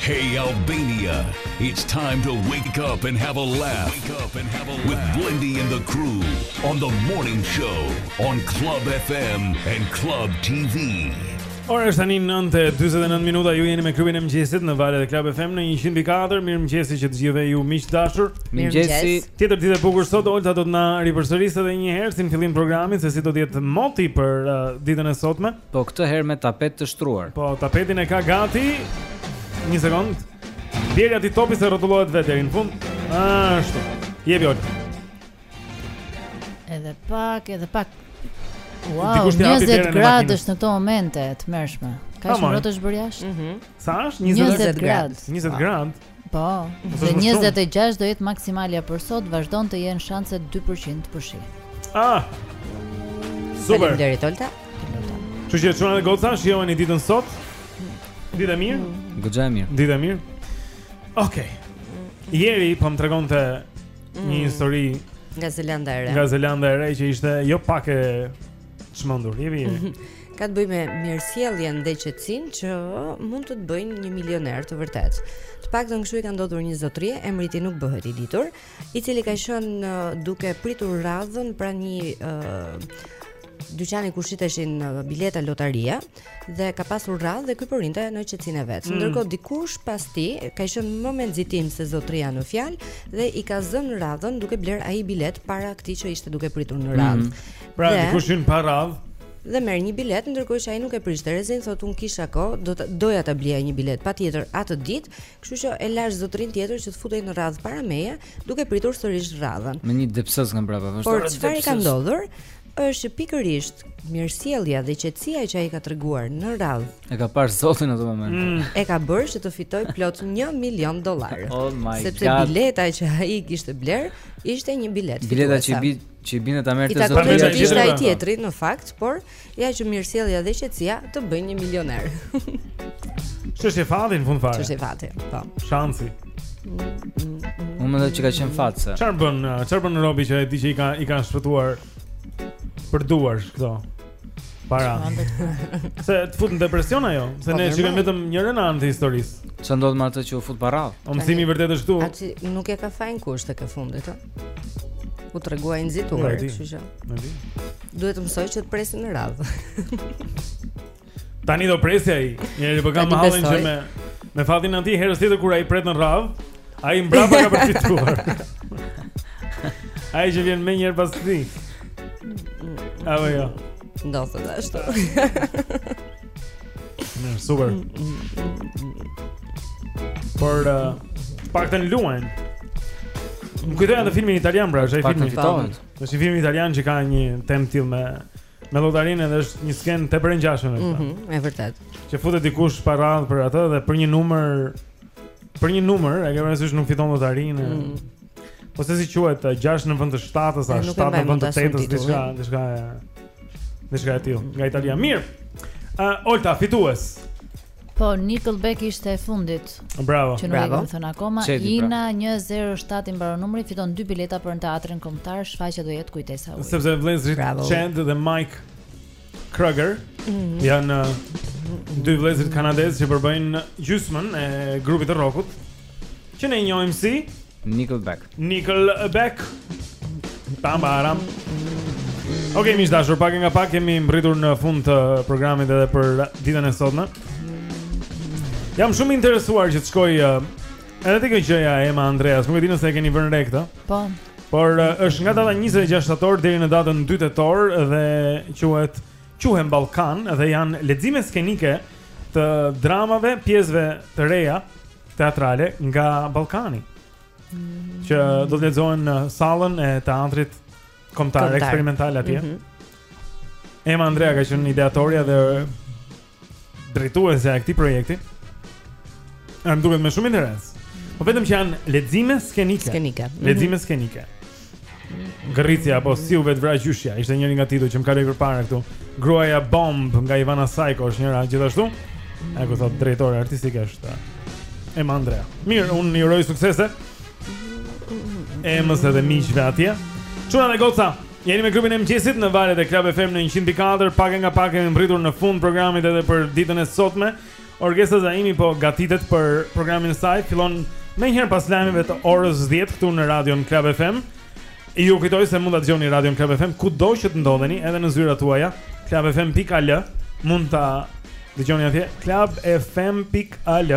Hey Albania, it's time to wake up and have a laugh. Wake up and have a laugh with Blindy and the crew on the morning show on Club FM and Club TV. Ora është tani 9:49 minuta. Ju jeni me klubin e mëngjesit në valët e Club FM në 104. Mirëmëngjesi që të gjithëve ju miq të dashur. Mirëmëngjesi. Tjetër ditë e bukur sot Olta do të na ripërsërisë edhe një herë si në fillim të programit se si do të jetë moti për uh, ditën e sotme. Po këtë herë me tapet të shtruar. Po tapetin e ka gati. Një sekond. Bjerja ti topit se rrotullohet vetë deri në fund. Ashtu. Jepi Olta. Edhe pak, edhe pak. Wow, 20 gradë është në këto momente, tmerr. Kaq shumë ngrohtë është bërë jashtë? Mhm. Sa është? 20 gradë. 20 gradë. Po, dhe 26 do jetë maksimalja për sot, vazhdojnë të jenë shanset 2% për shi. Ah! Super! Faleminderit, Olta. Çuna dhe goca, shijojeni ditën sot. Ditë e mirë? Mm. Dita e mirë. Ditë e mirë? Okej. Okay. Jeri, po më tregonte një mm. histori... Nga Zelanda e Re. Nga Zelanda e Re, që ishte jo pak e çmendur. Jemi, jemi. Ka të bëjë me mirësjelljen dhe qetësinë që mund të të bëjnë një milioner të vërtetë. Të paktën kështu i ka ndodhur një zotërie, emri i tij nuk bëhet i ditur, i cili ka qenë uh, duke pritur radhën pranë një uh, dyqani ku shiteshin uh, bileta lotarie dhe ka pasur radhë dhe ky po rrinte në qetësinë e vet. Mm. Ndërkohë dikush pas tij ka qenë më me nxitim se zotëria në fjalë dhe i ka zënë radhën duke blerë ai biletë para këtij që ishte duke pritur në radhë. Mm. Pra dhe, dikush hyn pa radhë dhe merr një bilet ndërkohë që ai nuk e prish terezinë thotë un kisha kohë do të doja ta blija një bilet patjetër atë ditë kështu që e lashë zotërinë tjetër që të futej në radhë para meje duke pritur sërish radhën me një debëson nga mbrapa vazhdo por çfarë ka ndodhur është që pikërisht mirësjellja dhe qetësia që ai ka treguar në radhë e ka parë zotin atë moment mm. e ka bërë që të fitojë plot 1 milion dollarë oh sepse bileta që ai kishte blerë ishte një bilet bileta që i Që i binte ta merrte zotëria. I takonte të ishte ai tjetri në fakt, por ja që mirësjellja dhe qetësia të bëjnë një milioner. Ç'është e fati në fund fare? Ç'është e fati? Po. Shansi. Unë mendoj që ka qenë fat se. Çfarë bën? Uh, çfarë bën robi që e di që i ka i kanë shpëtuar prej duarsh këto? Para. Se të fut në depresion ajo, se po, ne shikojmë vetëm njërën anë të historisë. Ç'ndodh me atë që u fut para? O mësimi vërtet është këtu. A nuk e ka fajin kush tek e fundit, ëh. U tregua i nxituar Në di Në di Duhet të mësojë që të presë në radhë Tani do presë ai Njëri për po kam hallin që me Me fatin e tij herës tjetër kur ai pret në radhë Ai mbrapa ka përfituar Ai që vjen menjëherë pas tij A vë jo Ndodh dhe ashtu Mirë, super. Por uh, paktën luajnë. Më kujtoi atë filmin italian pra, është ai filmi fitohet. Është filmi italian që ka një temë tillë me me lotarinë dhe është një skenë tepër e ngjashme me këtë. Mhm, mm e vërtetë. Që futet dikush pa radhë për atë dhe për një numër për një numër, e ke parasysh nuk fiton lotarinë. Mm. Po se si quhet, 6 në vend të 7-s 7 në vend të 8-s diçka, diçka e diçka e tillë. Nga Italia. Mirë. Ë, uh, Olta fituesi. Po Nickelback ishte e fundit. Bravo. Që nuk e kam thënë akoma. Pra. Ina 107 i mbaron numri, fiton dy bileta për në teatrin kombëtar, shfaqja do jetë kujtesa. Sepse vëllezërit Chad dhe Mike Kroeger mhm. janë uh, dy vëllezërit kanadezë që përbëjnë gjysmën e grupit të rockut që ne njohim si Nickelback. Nickelback. Pam pam. Okej, okay, miq të dashur, pak nga pak kemi mbërritur në fund të programit edhe për ditën e sotme. Jam shumë interesuar që të shkoj uh, edhe te kjo gjëja e Ema Andreas, nuk e di nëse e keni vënë re këtë. Po. Por është nga data 26 shtator deri në datën 2 tetor dhe quhet Quhem Ballkan dhe janë lexime skenike të dramave, pjesëve të reja teatrale nga Ballkani. Mm. Që do të lexohen në sallën e teatrit kombëtar eksperimental atje. Mm -hmm. Ema Andrea ka qenë ideatorja dhe drejtuesja e këtij projekti. Më duket me shumë interes. Po vetëm që janë lexime skenike. Skenike. Mhm. Lexime skenike. Gërritja apo si u vetëvra gjyshja ishte njëri nga titujt që më kaloi përpara këtu. Gruaja bombë nga Ivana Sajko është njëra gjithashtu. E ku thotë drejtore artistike është eh, Ema Andrea. Mirë, unë i uroj suksese. Emës edhe miqve atje. Çuna dhe goca, Jeni me klubin e mëngjesit në valët e Club FM në 104, pak e nga pak kemi mbërritur në fund programit edhe për ditën e sotme. Orgesa Zaimi po gatitet për programin e saj, fillon menjëherë pas lajmeve të orës 10 këtu në Radio Club FM. Ju kujtoj se mund ta dëgjoni Radio Club FM kudo që të ndodheni, edhe në zyrat tuaja, clubfm.al. Mund ta dëgjoni atje clubfm.al.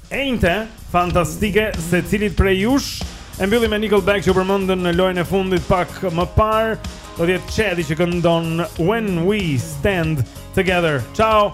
Enjte fantastike secilit prej jush E mbyllim me Nickelback që u përmendën në lojnë e fundit pak më parë Do të jetë Chad-i që këndon When we stand together Ciao